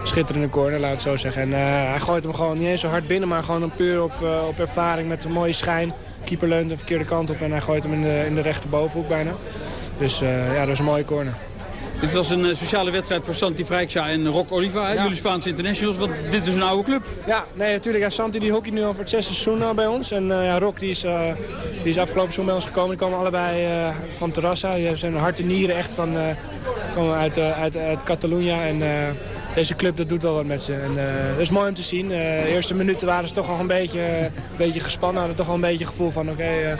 schitterende corner, laat het zo zeggen. En hij gooit hem gewoon niet eens zo hard binnen, maar gewoon puur op, op ervaring met een mooie schijn. Keeper leunt de verkeerde kant op en hij gooit hem in de, in de rechterbovenhoek bijna. Dus ja, dat is een mooie corner. Dit was een eh, speciale wedstrijd voor Santi Vrijksja en Rock Oliva, jullie Spaanse internationals, want dit is een oude club. Ja, nee, natuurlijk. Ja, Santi die hockey nu al voor het zesde seizoen bij ons. En uh, ja, Rock die is, uh, die is afgelopen seizoen bij ons gekomen. Die komen allebei uh, van Terrassa. Die zijn hart en nieren echt van, komen uit, uit, uit Catalunya. En deze club dat doet wel wat met ze. En, dat is mooi om te zien. de eerste minuten waren ze toch al een beetje, een beetje gespannen. Hadden toch al een beetje het gevoel van oké,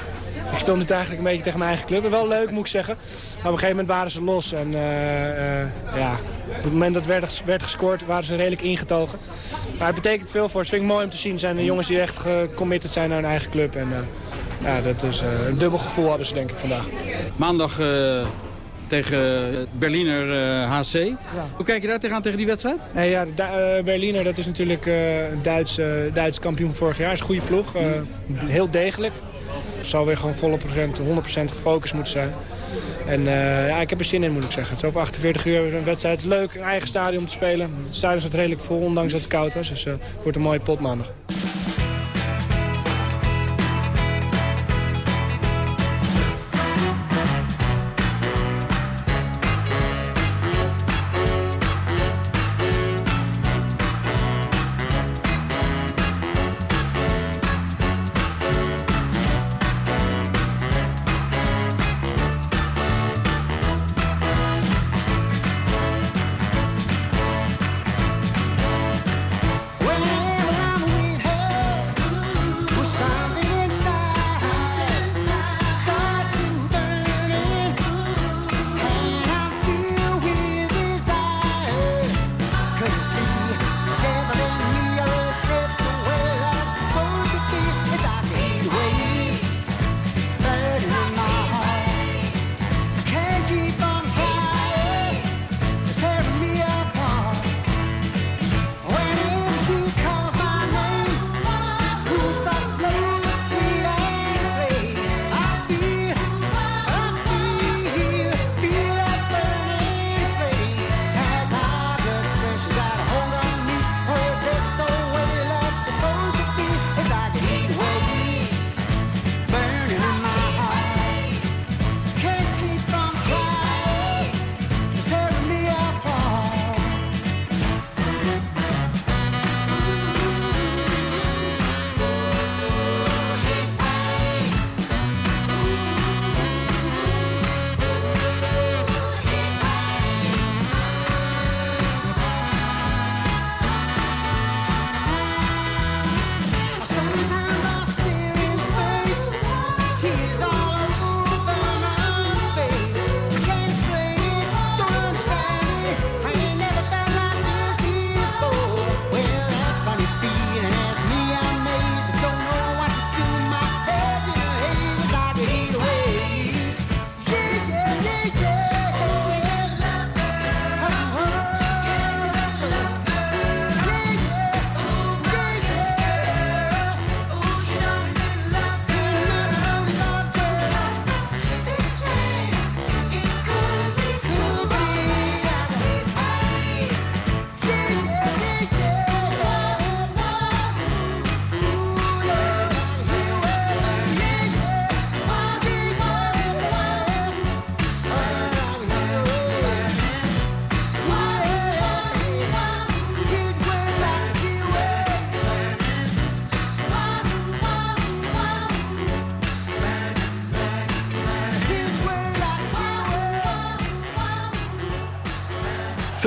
ik speel nu eigenlijk een beetje tegen mijn eigen club. Wel leuk moet ik zeggen. Maar op een gegeven moment waren ze los. En uh, ja, op het moment dat werd, werd gescoord waren ze redelijk ingetogen. Maar het betekent veel voor. Het vind ik mooi om te zien. Het zijn de jongens die echt gecommitted zijn naar hun eigen club. En uh, ja, dat is een dubbel gevoel hadden ze denk ik vandaag. Maandag tegen Berliner uh, HC. Ja. Hoe kijk je daar tegenaan tegen die wedstrijd? Nee, ja, uh, Berliner dat is natuurlijk uh, Duits, Duits kampioen vorig jaar. is een goede ploeg. Heel degelijk. Het zou weer gewoon volle procent, 100% gefocust moeten zijn. En uh, ja, ik heb er zin in, moet ik zeggen. Het is over 48 uur een wedstrijd. Het is leuk, een eigen stadion te spelen. Het stadion staat redelijk vol, ondanks dat het koud was. Dus uh, het wordt een mooie pot maandag.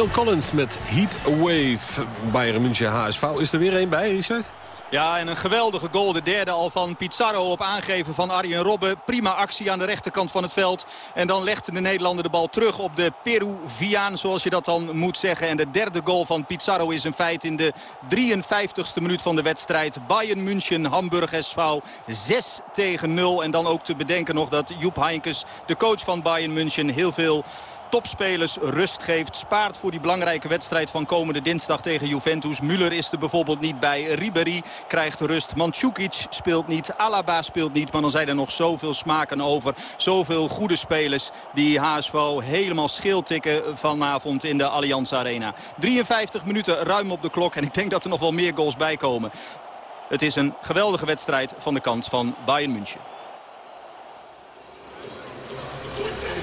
Phil Collins met Heat Wave. Bayern München HSV. Is er weer één bij, Richard? Ja, en een geweldige goal. De derde al van Pizarro op aangeven van Arjen Robben. Prima actie aan de rechterkant van het veld. En dan legt de Nederlander de bal terug op de Peruviaan, zoals je dat dan moet zeggen. En de derde goal van Pizarro is een feit in de 53ste minuut van de wedstrijd. Bayern München, Hamburg SV 6 tegen 0. En dan ook te bedenken nog dat Joep Heinkes, de coach van Bayern München, heel veel topspelers rust geeft. Spaart voor die belangrijke wedstrijd van komende dinsdag tegen Juventus. Müller is er bijvoorbeeld niet bij. Ribéry krijgt rust. Mandzukic speelt niet. Alaba speelt niet. Maar dan zijn er nog zoveel smaken over. Zoveel goede spelers die HSV helemaal scheel tikken vanavond in de Allianz Arena. 53 minuten ruim op de klok. En ik denk dat er nog wel meer goals bij komen. Het is een geweldige wedstrijd van de kant van Bayern München.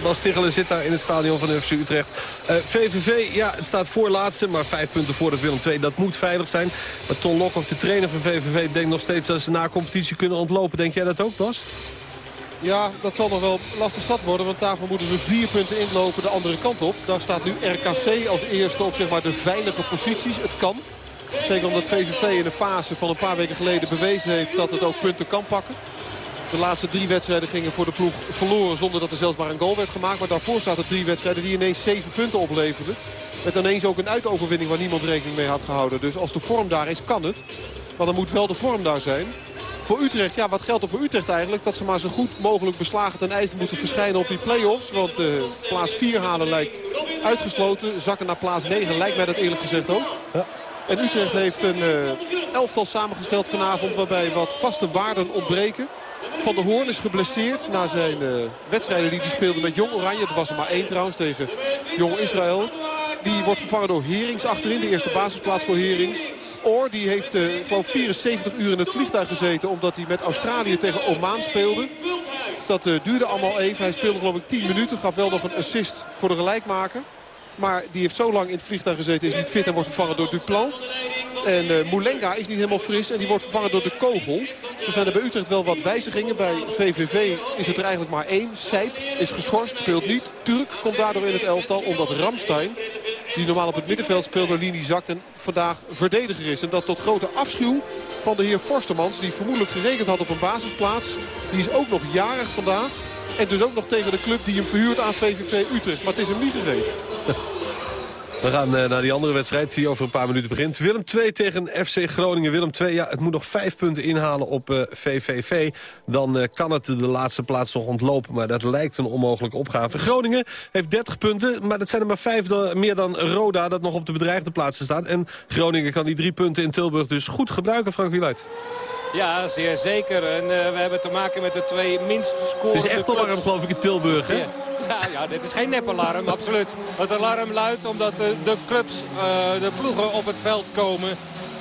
Bas Tichelen zit daar in het stadion van FC Utrecht. VVV, ja, het staat voor laatste, maar vijf punten voor de Willem II. Dat moet veilig zijn. Maar Ton Lokhoff, de trainer van VVV, denkt nog steeds dat ze na competitie kunnen ontlopen. Denk jij dat ook, Bas? Ja, dat zal nog wel lastig zat worden. Want daarvoor moeten ze vier punten inlopen de andere kant op. Daar staat nu RKC als eerste op zeg maar, de veilige posities. Het kan. Zeker omdat VVV in de fase van een paar weken geleden bewezen heeft dat het ook punten kan pakken. De laatste drie wedstrijden gingen voor de ploeg verloren zonder dat er zelfs maar een goal werd gemaakt. Maar daarvoor staat er drie wedstrijden die ineens zeven punten opleverden. Met ineens ook een uitoverwinning waar niemand rekening mee had gehouden. Dus als de vorm daar is, kan het. Maar dan moet wel de vorm daar zijn. Voor Utrecht, ja, wat geldt er voor Utrecht eigenlijk? Dat ze maar zo goed mogelijk beslagen ten ijs moeten verschijnen op die play-offs. Want uh, plaats 4 halen lijkt uitgesloten. Zakken naar plaats 9 lijkt mij dat eerlijk gezegd ook. Ja. En Utrecht heeft een uh, elftal samengesteld vanavond waarbij wat vaste waarden ontbreken. Van der Hoorn is geblesseerd na zijn uh, wedstrijden die hij speelde met Jong Oranje. Dat was er maar één trouwens tegen Jong Israël. Die wordt vervangen door Herings achterin. De eerste basisplaats voor Herings. Oor die heeft uh, geloof 74 uur in het vliegtuig gezeten. Omdat hij met Australië tegen Oman speelde. Dat uh, duurde allemaal even. Hij speelde geloof ik 10 minuten. Gaf wel nog een assist voor de gelijkmaker. Maar die heeft zo lang in het vliegtuig gezeten. Is niet fit en wordt vervangen door Duplan. En uh, Moulenga is niet helemaal fris. En die wordt vervangen door de Kogel. Zo zijn er bij Utrecht wel wat wijzigingen. Bij VVV is het er eigenlijk maar één. Sijp is geschorst, speelt niet. Turk komt daardoor in het elftal. Omdat Ramstein, die normaal op het middenveld speelt, de linie zakt. En vandaag verdediger is. En dat tot grote afschuw van de heer Forstermans. Die vermoedelijk gerekend had op een basisplaats. Die is ook nog jarig vandaag. En dus ook nog tegen de club die hem verhuurt aan VVV Utrecht. Maar het is hem niet gegeven. *laughs* We gaan uh, naar die andere wedstrijd die over een paar minuten begint. Willem 2 tegen FC Groningen. Willem 2, ja, het moet nog vijf punten inhalen op uh, VVV. Dan uh, kan het de laatste plaats nog ontlopen. Maar dat lijkt een onmogelijke opgave. Groningen heeft 30 punten. Maar dat zijn er maar vijf meer dan Roda dat nog op de bedreigde plaatsen staat. En Groningen kan die drie punten in Tilburg dus goed gebruiken, Frank Wieluid. Ja, zeer zeker. En uh, we hebben te maken met de twee minst scorende Het is echt alarm, geloof ik, in Tilburg, hè? Ja. Ja, dit is geen nepalarm, absoluut. Het alarm luidt omdat de, de clubs, uh, de ploegen op het veld komen.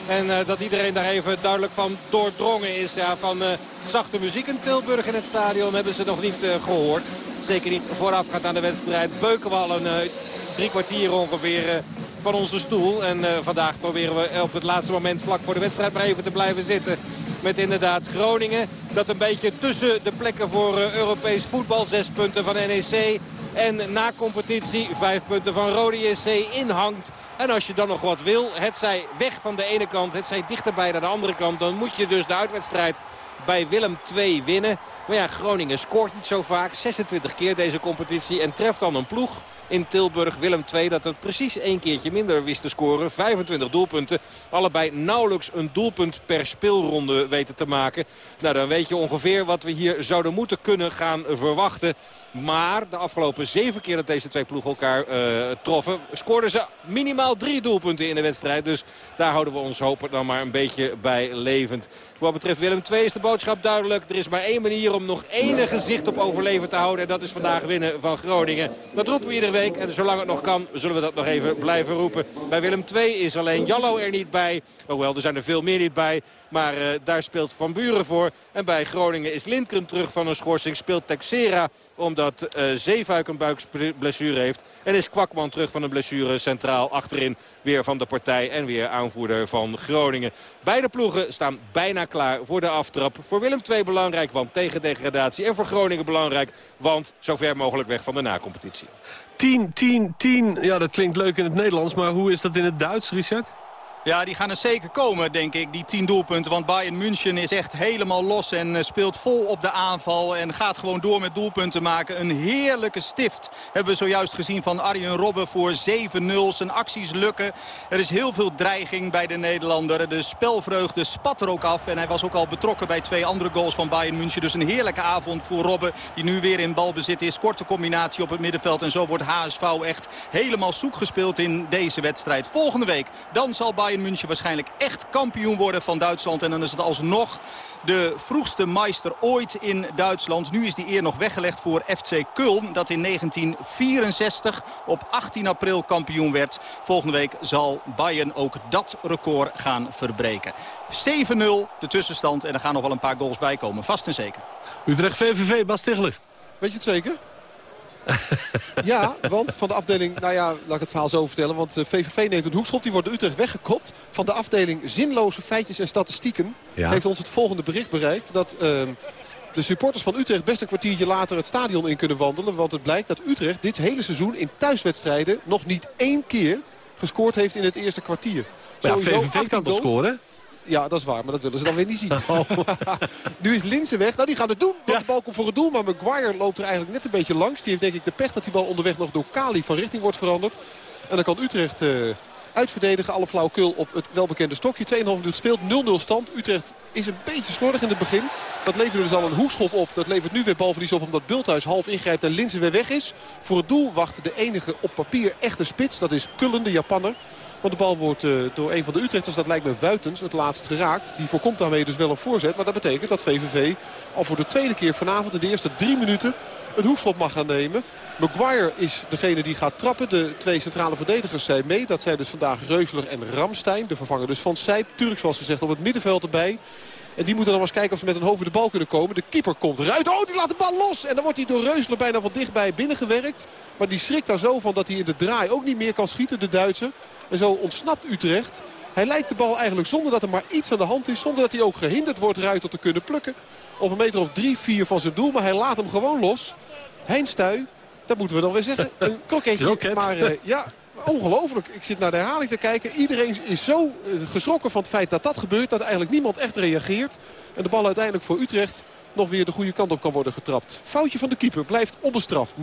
En uh, dat iedereen daar even duidelijk van doordrongen is. Ja, van zachte muziek in Tilburg in het stadion hebben ze nog niet gehoord. Zeker niet voorafgaand aan de wedstrijd. Beuken we al een drie kwartier ongeveer van onze stoel. En uh, vandaag proberen we op het laatste moment vlak voor de wedstrijd maar even te blijven zitten. Met inderdaad Groningen. Dat een beetje tussen de plekken voor uh, Europees voetbal. Zes punten van NEC. En na competitie vijf punten van Rode JC inhangt. En als je dan nog wat wil, het zij weg van de ene kant, het zij dichterbij naar de andere kant. Dan moet je dus de uitwedstrijd bij Willem II winnen. Maar ja, Groningen scoort niet zo vaak. 26 keer deze competitie en treft dan een ploeg in Tilburg. Willem II dat het precies één keertje minder wist te scoren. 25 doelpunten. Allebei nauwelijks een doelpunt per speelronde weten te maken. Nou, dan weet je ongeveer wat we hier zouden moeten kunnen gaan verwachten. Maar de afgelopen zeven keer dat deze twee ploegen elkaar uh, troffen... scoorden ze minimaal drie doelpunten in de wedstrijd. Dus daar houden we ons hopen dan maar een beetje bij levend. Wat betreft Willem II is de boodschap duidelijk. Er is maar één manier om nog enige zicht op overleven te houden. En dat is vandaag winnen van Groningen. Dat roepen we iedere En zolang het nog kan, zullen we dat nog even blijven roepen. Bij Willem II is alleen Jallo er niet bij. Hoewel, er zijn er veel meer niet bij. Maar uh, daar speelt Van Buren voor. En bij Groningen is Lindgren terug van een schorsing. Speelt Texera omdat uh, Zeefuik een buikblessure heeft. En is Kwakman terug van een blessure centraal achterin. Weer van de partij en weer aanvoerder van Groningen. Beide ploegen staan bijna klaar voor de aftrap. Voor Willem II belangrijk, want tegen degradatie. En voor Groningen belangrijk, want zo ver mogelijk weg van de nacompetitie. 10, 10, 10. Ja, dat klinkt leuk in het Nederlands. Maar hoe is dat in het Duits, Richard? Ja, die gaan er zeker komen, denk ik, die tien doelpunten. Want Bayern München is echt helemaal los en eh, speelt vol op de aanval. En gaat gewoon door met doelpunten maken. Een heerlijke stift hebben we zojuist gezien van Arjen Robben voor 7-0. Zijn acties lukken. Er is heel veel dreiging bij de Nederlander. De spelvreugde spat er ook af. En hij was ook al betrokken bij twee andere goals van Bayern München. Dus een heerlijke avond voor Robben. Die nu weer in balbezit is. Korte combinatie op het middenveld. En zo wordt HSV echt helemaal zoek gespeeld in deze wedstrijd. Volgende week dan zal Bayern München waarschijnlijk echt kampioen worden van Duitsland. En dan is het alsnog de vroegste meister ooit in Duitsland. Nu is die eer nog weggelegd voor FC Köln. Dat in 1964 op 18 april kampioen werd. Volgende week zal Bayern ook dat record gaan verbreken. 7-0 de tussenstand. En er gaan nog wel een paar goals bij komen. Vast en zeker. Utrecht VVV, Bas Stigler. Weet je het zeker? *laughs* ja, want van de afdeling, nou ja, laat ik het verhaal zo vertellen. Want VVV eh, neemt een hoekschop, die wordt Utrecht weggekopt. Van de afdeling zinloze feitjes en statistieken heeft ons het volgende bericht bereikt. Dat ehm, de supporters van Utrecht best een kwartiertje later het stadion in kunnen wandelen. Want het blijkt dat Utrecht dit hele seizoen in thuiswedstrijden nog niet één keer gescoord heeft in het eerste kwartier. Ja, VVV kan toch scoren? Ja, dat is waar, maar dat willen ze dan weer niet zien. Oh. *laughs* nu is Linsen weg. Nou, die gaan het doen, want de bal komt voor het doel. Maar Maguire loopt er eigenlijk net een beetje langs. Die heeft denk ik de pech dat die bal onderweg nog door Kali van richting wordt veranderd. En dan kan Utrecht... Uh, uitverdedigen. Alle flauwekul op het welbekende stokje. 2,5 minuut speelt. 0-0 stand. Utrecht is een beetje slordig in het begin. Dat levert dus al een hoekschop op. Dat levert nu weer balverlies op omdat Bulthuis half ingrijpt en Linzen weer weg is. Voor het doel wacht de enige op papier echte spits. Dat is Kullen, de Japanner. Want de bal wordt uh, door een van de Utrechters, dat lijkt me Vuitens, het laatst geraakt. Die voorkomt daarmee dus wel een voorzet. Maar dat betekent dat VVV al voor de tweede keer vanavond in de eerste drie minuten een hoekschop mag gaan nemen. Maguire is degene die gaat trappen. De twee centrale verdedigers zijn mee. Dat zijn dus vandaag Reusler en Ramstein. De vervanger dus van Sijp. Turk zoals gezegd op het middenveld erbij. En die moeten dan maar eens kijken of ze met een hoofd in de bal kunnen komen. De keeper komt eruit. Oh, die laat de bal los. En dan wordt hij door Reusler bijna van dichtbij binnengewerkt. Maar die schrikt daar zo van dat hij in de draai ook niet meer kan schieten, de Duitse. En zo ontsnapt Utrecht. Hij lijkt de bal eigenlijk zonder dat er maar iets aan de hand is. Zonder dat hij ook gehinderd wordt Ruiter te kunnen plukken. Op een meter of drie, vier van zijn doel. Maar hij laat hem gewoon los. Heinstuy, dat moeten we dan weer zeggen. Een *laughs* kroketje. Maar uh, ja, ongelooflijk. Ik zit naar de herhaling te kijken. Iedereen is zo eh, geschrokken van het feit dat dat gebeurt. Dat eigenlijk niemand echt reageert. En de bal uiteindelijk voor Utrecht nog weer de goede kant op kan worden getrapt. Foutje van de keeper blijft onbestraft. 0-0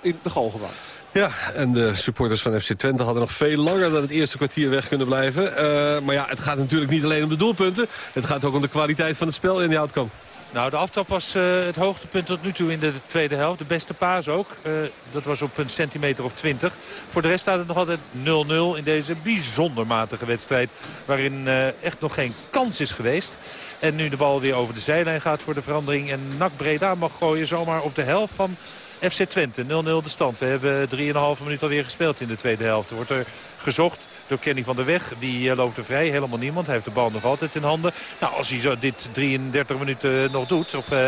in de Galgenwaard. Ja, en de supporters van FC Twente hadden nog veel langer dan het eerste kwartier weg kunnen blijven. Uh, maar ja, het gaat natuurlijk niet alleen om de doelpunten. Het gaat ook om de kwaliteit van het spel in die outcome. Nou, de aftrap was uh, het hoogtepunt tot nu toe in de tweede helft. De beste paas ook. Uh, dat was op een centimeter of 20. Voor de rest staat het nog altijd 0-0 in deze bijzonder matige wedstrijd. Waarin uh, echt nog geen kans is geweest. En nu de bal weer over de zijlijn gaat voor de verandering. En Nak Breda mag gooien zomaar op de helft van FC Twente. 0-0 de stand. We hebben 3,5 minuut alweer gespeeld in de tweede helft. Er wordt er gezocht door Kenny van der Weg. Wie eh, loopt er vrij? Helemaal niemand. Hij heeft de bal nog altijd in handen. Nou, als hij zo dit 33 minuten nog doet, of uh,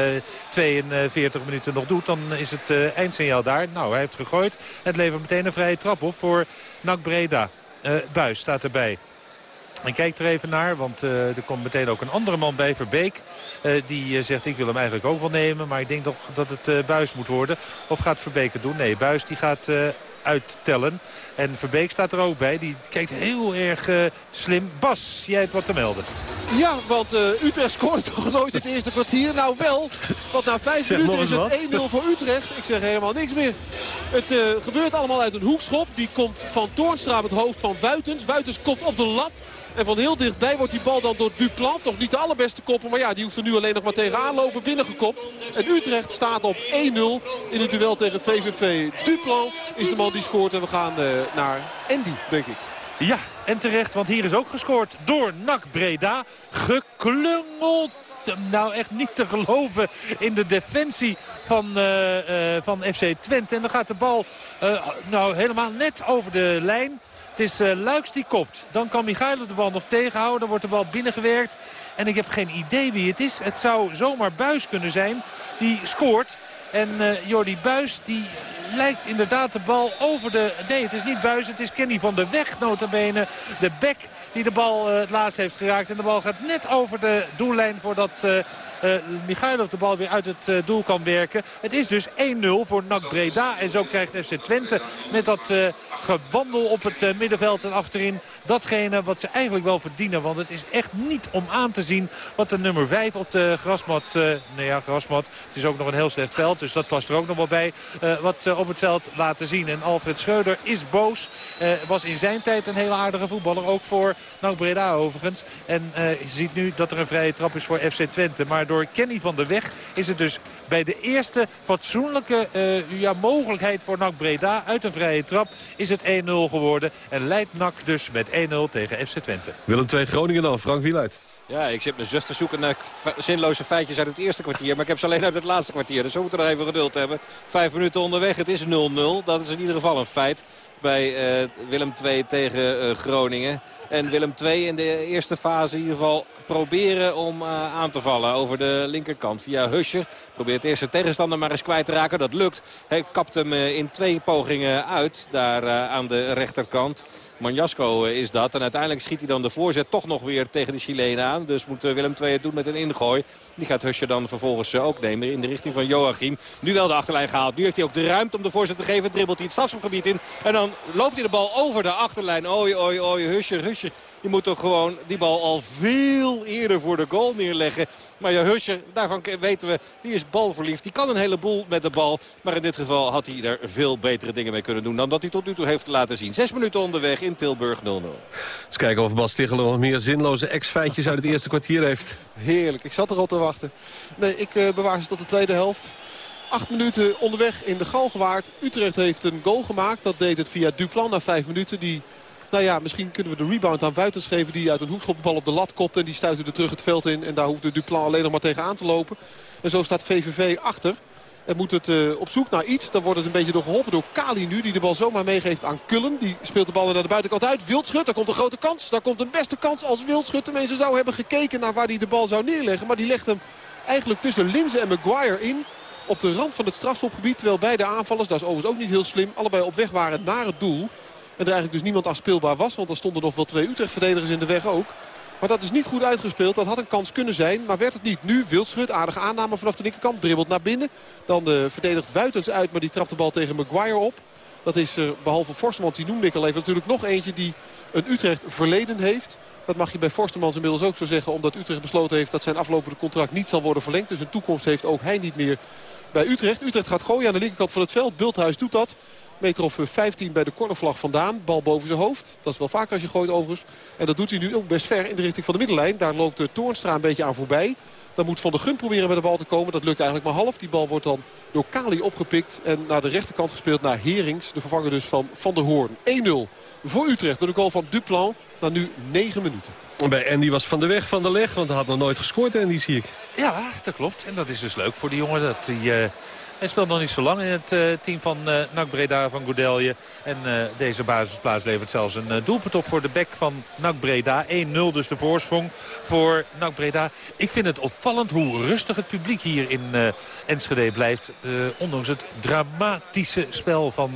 42 minuten nog doet, dan is het uh, eindsignaal daar. Nou, hij heeft gegooid. Het levert meteen een vrije trap op voor Nak Breda. Buis staat erbij. En kijk er even naar, want uh, er komt meteen ook een andere man bij, Verbeek. Uh, die uh, zegt, ik wil hem eigenlijk ook wel nemen. Maar ik denk toch dat het Buis moet worden. Of gaat Verbeek het doen? Nee, Buis die gaat uittellen. En Verbeek staat er ook bij. Die kijkt heel erg uh, slim. Bas, jij hebt wat te melden. Ja, want uh, Utrecht scoort *laughs* toch nooit het eerste kwartier? Nou wel, want na vijf zeg minuten is het 1-0 voor Utrecht. Ik zeg helemaal niks meer. Het uh, gebeurt allemaal uit een hoekschop. Die komt van Toornstra op het hoofd van Wuitens. Wuitens komt op de lat. En van heel dichtbij wordt die bal dan door Duplant. Toch niet de allerbeste koppen. Maar ja, die hoeft er nu alleen nog maar tegenaan lopen. Binnengekopt. En Utrecht staat op 1-0 in het duel tegen VVV. Duplant is de man die scoort. En we gaan uh, naar Andy, denk ik. Ja, en terecht, want hier is ook gescoord door NAC Breda. Geklungeld nou echt niet te geloven in de defensie van, uh, uh, van FC Twente. En dan gaat de bal nou helemaal net over de lijn Het is uh, Luiks die kopt. Dan kan Michailov de bal nog tegenhouden. Dan wordt de bal binnengewerkt. En ik heb geen idee wie het is. Het zou zomaar Buis kunnen zijn. Die scoort. En uh, Jordi Buis die lijkt inderdaad de bal over de... Nee, het is niet Buis, het is Kenny van der Weg, notabene. De bek die de bal uh, het laatst heeft geraakt. En de bal gaat net over de doellijn voordat... uh, Michailov de bal weer uit het uh, doel kan werken. Het is dus 1-0 voor NAC Breda. En zo krijgt FC Twente met dat uh, gewandel op het middenveld en achterin... datgene wat ze eigenlijk wel verdienen. Want het is echt niet om aan te zien wat de nummer 5 op de grasmat... nou ja, grasmat. Het is ook nog een heel slecht veld, dus dat past er ook nog wel bij. wat op het veld laten zien. En Alfred Schreuder is boos. was in zijn tijd een hele aardige voetballer. Ook voor NAC Breda overigens. En je ziet nu dat er een vrije trap is voor FC Twente. Maar door Kenny van der Weg is het dus bij de eerste fatsoenlijke uh, ja, mogelijkheid voor NAC Breda uit een vrije trap is het 1-0 geworden. En leidt NAC dus met 1-0 tegen FC Twente. Willem 2 Groningen dan, Frank Wieluid. Ja, ik zit mijn zus te zoeken naar zinloze feitjes uit het eerste kwartier. Maar ik heb ze alleen uit het laatste kwartier. Dus we moeten er even geduld hebben. Vijf minuten onderweg. Het is 0-0. Dat is in ieder geval een feit bij uh, Willem II tegen uh, Groningen. En Willem II in de eerste fase in ieder geval proberen om uh, aan te vallen over de linkerkant. Via Huscher probeert de eerste tegenstander maar eens kwijt te raken. Dat lukt. Hij kapt hem in twee pogingen uit daar aan de rechterkant. Manjasko is dat. En uiteindelijk schiet hij dan de voorzet toch nog weer tegen de Chileen aan. Dus moet Willem II het doen met een ingooi. Die gaat Husje dan vervolgens ook nemen in de richting van Joachim. Nu wel de achterlijn gehaald. Nu heeft hij ook de ruimte om de voorzet te geven. Dribbelt hij het strafschopgebied in. En dan loopt hij de bal over de achterlijn. Oei, oei, oei. Husje, Husje. Je moet toch gewoon die bal al veel eerder voor de goal neerleggen. Maar ja, Huscher, daarvan weten we, die is balverliefd. Die kan een heleboel met de bal. Maar in dit geval had hij er veel betere dingen mee kunnen doen... dan dat hij tot nu toe heeft laten zien. Zes minuten onderweg in Tilburg 0-0. Eens kijken of Bas Tichelen nog meer zinloze ex-feitjes uit het *laughs* eerste kwartier heeft. Heerlijk, ik zat er al te wachten. Nee, ik uh, bewaar ze tot de tweede helft. Acht minuten onderweg in de Galgenwaard. Utrecht heeft een goal gemaakt. Dat deed het via Duplan na vijf minuten. Die nou ja, misschien kunnen we de rebound aan Wuitens geven. Die uit een hoekschopbal op de lat kopt. En die stuitte er terug het veld in. En daar hoeft de Duplan alleen nog maar tegenaan te lopen. En zo staat VVV achter. En moet het uh, op zoek naar iets. Dan wordt het een beetje door geholpen door Kali nu. Die de bal zomaar meegeeft aan Kullen. Die speelt de bal naar de buitenkant uit. Wildschut, daar komt een grote kans. Daar komt een beste kans als Wildschut. De mensen zou hebben gekeken naar waar hij de bal zou neerleggen. Maar die legt hem eigenlijk tussen Linzen en Maguire in. Op de rand van het strafschopgebied. Terwijl beide aanvallers, dat is overigens ook niet heel slim. Allebei op weg waren naar het doel. En er eigenlijk dus niemand afspeelbaar was. Want er stonden nog wel twee Utrecht-verdedigers in de weg ook. Maar dat is niet goed uitgespeeld. Dat had een kans kunnen zijn, maar werd het niet. Nu Wildschut, aardige aanname vanaf de linkerkant. Dribbelt naar binnen. Dan uh, verdedigt Wuitens uit, maar die trapt de bal tegen Maguire op. Dat is er, behalve Forstemans, die noemde ik al even, natuurlijk nog eentje die een Utrecht verleden heeft. Dat mag je bij Forstemans inmiddels ook zo zeggen. Omdat Utrecht besloten heeft dat zijn aflopende contract niet zal worden verlengd. Dus een toekomst heeft ook hij niet meer bij Utrecht. Utrecht gaat gooien aan de linkerkant van het veld. Bulthuis doet dat. Meter of 15 bij de cornervlag vandaan. Bal boven zijn hoofd. Dat is wel vaak als je gooit overigens. En dat doet hij nu ook best ver in de richting van de middenlijn. Daar loopt de Toornstra een beetje aan voorbij. Dan moet Van der Gun proberen bij de bal te komen. Dat lukt eigenlijk maar half. Die bal wordt dan door Kali opgepikt. En naar de rechterkant gespeeld naar Herings. De vervanger dus van Van der Hoorn. 1-0 voor Utrecht door de goal van Duplan. Na nu 9 minuten. Bij Andy was van de weg van de leg. Want hij had nog nooit gescoord Andy zie ik. Ja, dat klopt. En dat is dus leuk voor die jongen. Dat hij... Uh hij speelt nog niet zo lang in het uh, team van uh, NAC Breda van Goudelje. En uh, deze basisplaats levert zelfs een doelpunt op voor de bek van NAC Breda. 1-0 dus de voorsprong voor NAC Breda. Ik vind het opvallend hoe rustig het publiek hier in Enschede blijft. ondanks het dramatische spel van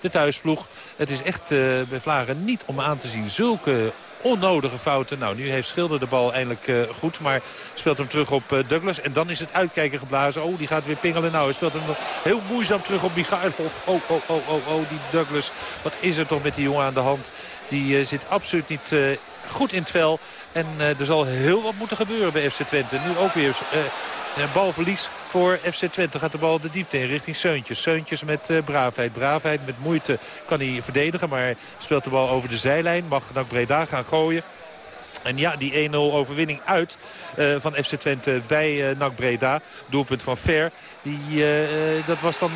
de thuisploeg. Het is echt bij Vlagen niet om aan te zien. Zulke onnodige fouten. Nou, nu heeft Schilder de bal eindelijk uh, goed. Maar speelt hem terug op uh, Douglas. En dan is het uitkijken geblazen. Oh, die gaat weer pingelen. Nou, hij speelt hem heel moeizaam terug op Michailov. Oh, oh, oh, oh, oh, die Douglas. Wat is er toch met die jongen aan de hand? Die uh, zit absoluut niet goed in het vel. En er zal heel wat moeten gebeuren bij FC Twente. Nu ook weer een balverlies voor FC Twente. Gaat de bal de diepte in richting Seuntjes. Seuntjes met uh, braafheid. Braafheid met moeite kan hij verdedigen. Maar speelt de bal over de zijlijn. Mag naar Breda gaan gooien. En ja, die 1-0 overwinning uit uh, van FC Twente bij uh, NAC Breda. Doelpunt van Ver. Die, uh, dat was dan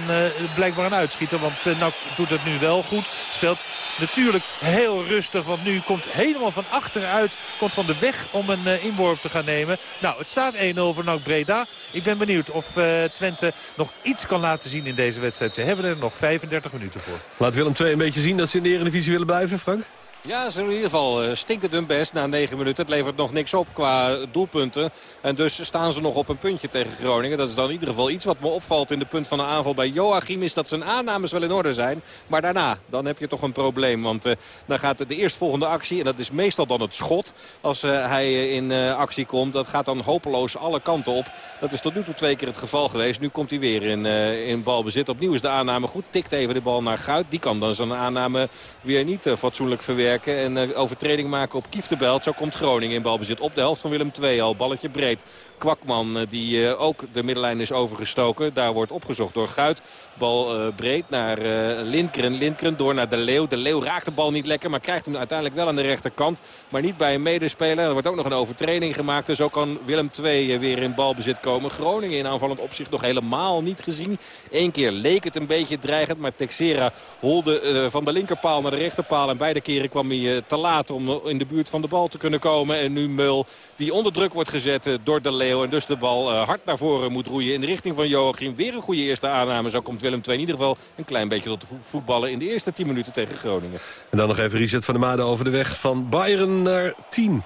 blijkbaar een uitschieter. Want NAC doet het nu wel goed. Speelt natuurlijk heel rustig. Want nu komt helemaal van achteruit. Komt van de weg om een inworp te gaan nemen. Nou, het staat 1-0 voor NAC Breda. Ik ben benieuwd of Twente nog iets kan laten zien in deze wedstrijd. Ze hebben er nog 35 minuten voor. Laat Willem II een beetje zien dat ze in de Eredivisie willen blijven, Frank? Ja, ze doen in ieder geval uh, stinkend hun best na 9 minuten. Het levert nog niks op qua doelpunten. En dus staan ze nog op een puntje tegen Groningen. Dat is dan in ieder geval iets wat me opvalt in de punt van de aanval bij Joachim. Is dat zijn aannames wel in orde zijn. Maar daarna, dan heb je toch een probleem. Want uh, dan gaat de eerstvolgende actie. En dat is meestal dan het schot. Als uh, hij in actie komt. Dat gaat dan hopeloos alle kanten op. Dat is tot nu toe twee keer het geval geweest. Nu komt hij weer in, in balbezit. Opnieuw is de aanname goed. Tikt even de bal naar Guit. Die kan dan zijn aanname weer niet fatsoenlijk verwerken en uh, overtreding maken op Kieftebelt. Zo komt Groningen in balbezit op de helft van Willem II al. Balletje breed. Kwakman eh, die eh, ook de middenlijn is overgestoken. Daar wordt opgezocht door Guit. Bal breed naar Lindgren. Lindgren door naar De Leeuw. De Leeuw raakt de bal niet lekker, maar krijgt hem uiteindelijk wel aan de rechterkant. Maar niet bij een medespeler. Er wordt ook nog een overtreding gemaakt. Dus zo kan Willem II weer in balbezit komen. Groningen in aanvallend opzicht nog helemaal niet gezien. Eén keer leek het een beetje dreigend. Maar Texera holde van de linkerpaal naar de rechterpaal. En beide keren kwam hij te laat om in de buurt van de bal te kunnen komen. En nu Mul die onder druk wordt gezet door De Leeuw. En dus de bal hard naar voren moet roeien in de richting van Joachim. Weer een goede eerste aanname. Zo komt Willem II in ieder geval een klein beetje tot voetballen in de eerste 10 minuten tegen Groningen. En dan nog even Richard van der Made over de weg van Bayern naar 10.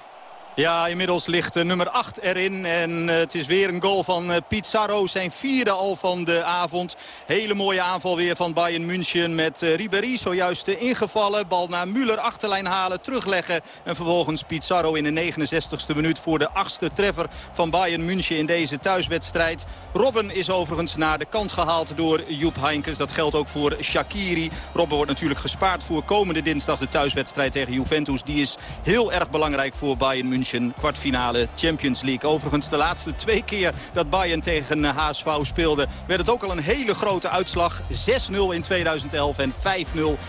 Ja, inmiddels ligt nummer 8 erin. En uh, het is weer een goal van uh, Pizarro. Zijn vierde al van de avond. Hele mooie aanval weer van Bayern München. Met Ribéry zojuist ingevallen. Bal naar Müller achterlijn halen. Terugleggen. En vervolgens Pizarro in de 69ste minuut voor de achtste treffer van Bayern München in deze thuiswedstrijd. Robben is overigens naar de kant gehaald door Joep Heinkes. Dat geldt ook voor Shakiri. Robben wordt natuurlijk gespaard voor komende dinsdag de thuiswedstrijd tegen Juventus. Die is heel erg belangrijk voor Bayern München. München. Kwartfinale Champions League. Overigens de laatste twee keer dat Bayern tegen HSV speelde... werd het ook al een hele grote uitslag. 6-0 in 2011 en 5-0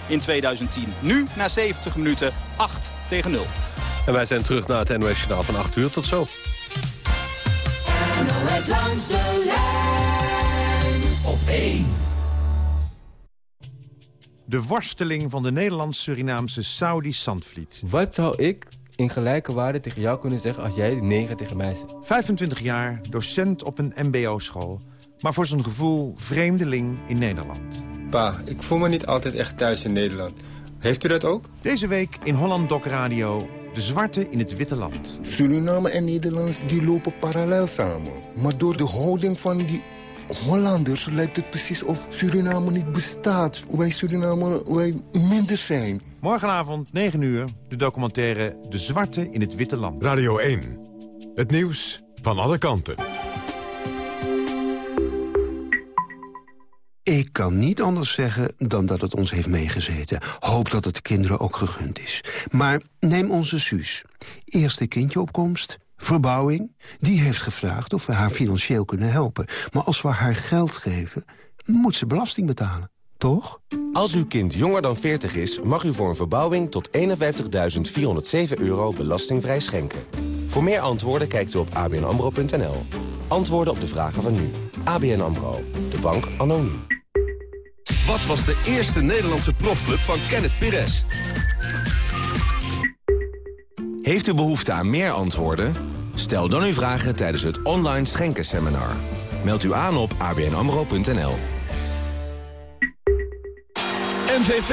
in 2010. Nu, na 70 minuten, 8 tegen 0. En wij zijn terug naar het NOS Journaal van 8 uur. Tot zo. NOS langs de lijn op 1. De worsteling van de Nederlands-Surinaamse Saudi Sandvliet. Wat zou ik in gelijke waarde tegen jou kunnen zeggen als jij negen tegen mij zegt. 25 jaar, docent op een mbo-school. Maar voor zijn gevoel vreemdeling in Nederland. Pa, ik voel me niet altijd echt thuis in Nederland. Heeft u dat ook? Deze week in Holland Doc Radio... De zwarte in het witte land. Suriname en Nederlands die lopen parallel samen. Maar door de houding van die Hollanders lijkt het precies of Suriname niet bestaat. Wij Suriname, wij minder zijn. Morgenavond, 9 uur, de documentaire De Zwarte in het Witte Land. Radio 1. Het nieuws van alle kanten. Ik kan niet anders zeggen dan dat het ons heeft meegezeten. Hoop dat het de kinderen ook gegund is. Maar neem onze Suus. Eerste kindje opkomst, verbouwing. Die heeft gevraagd of we haar financieel kunnen helpen. Maar als we haar geld geven, moet ze belasting betalen. Toch? Als uw kind jonger dan 40 is, mag u voor een verbouwing tot 51.407 euro belastingvrij schenken. Voor meer antwoorden kijkt u op abnambro.nl. Antwoorden op de vragen van nu. ABN AMRO. De bank anno nu. Wat was de eerste Nederlandse profclub van Kenneth Pires? Heeft u behoefte aan meer antwoorden? Stel dan uw vragen tijdens het online schenkenseminar. Meld u aan op abnamro.nl. MVV.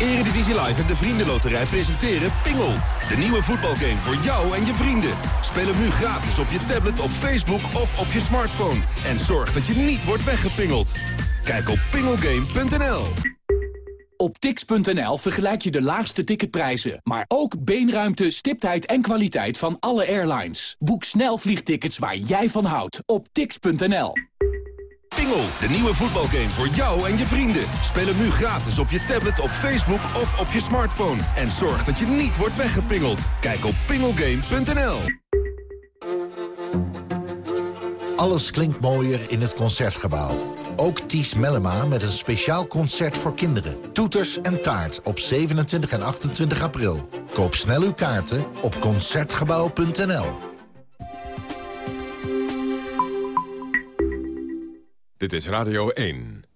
Eredivisie Live en de Vriendenloterij presenteren Pingel. De nieuwe voetbalgame voor jou en je vrienden. Speel hem nu gratis op je tablet, op Facebook of op je smartphone. En zorg dat je niet wordt weggepingeld. Kijk op pingelgame.nl. Op tix.nl vergelijk je de laagste ticketprijzen, maar ook beenruimte, stiptheid en kwaliteit van alle airlines. Boek snel vliegtickets waar jij van houdt op tix.nl. Pingel, de nieuwe voetbalgame voor jou en je vrienden. Speel hem nu gratis op je tablet, op Facebook of op je smartphone. En zorg dat je niet wordt weggepingeld. Kijk op pingelgame.nl. Alles klinkt mooier in het Concertgebouw. Ook Ties Mellema met een speciaal concert voor kinderen. Toeters en taart op 27 en 28 april. Koop snel uw kaarten op Concertgebouw.nl. Dit is Radio 1.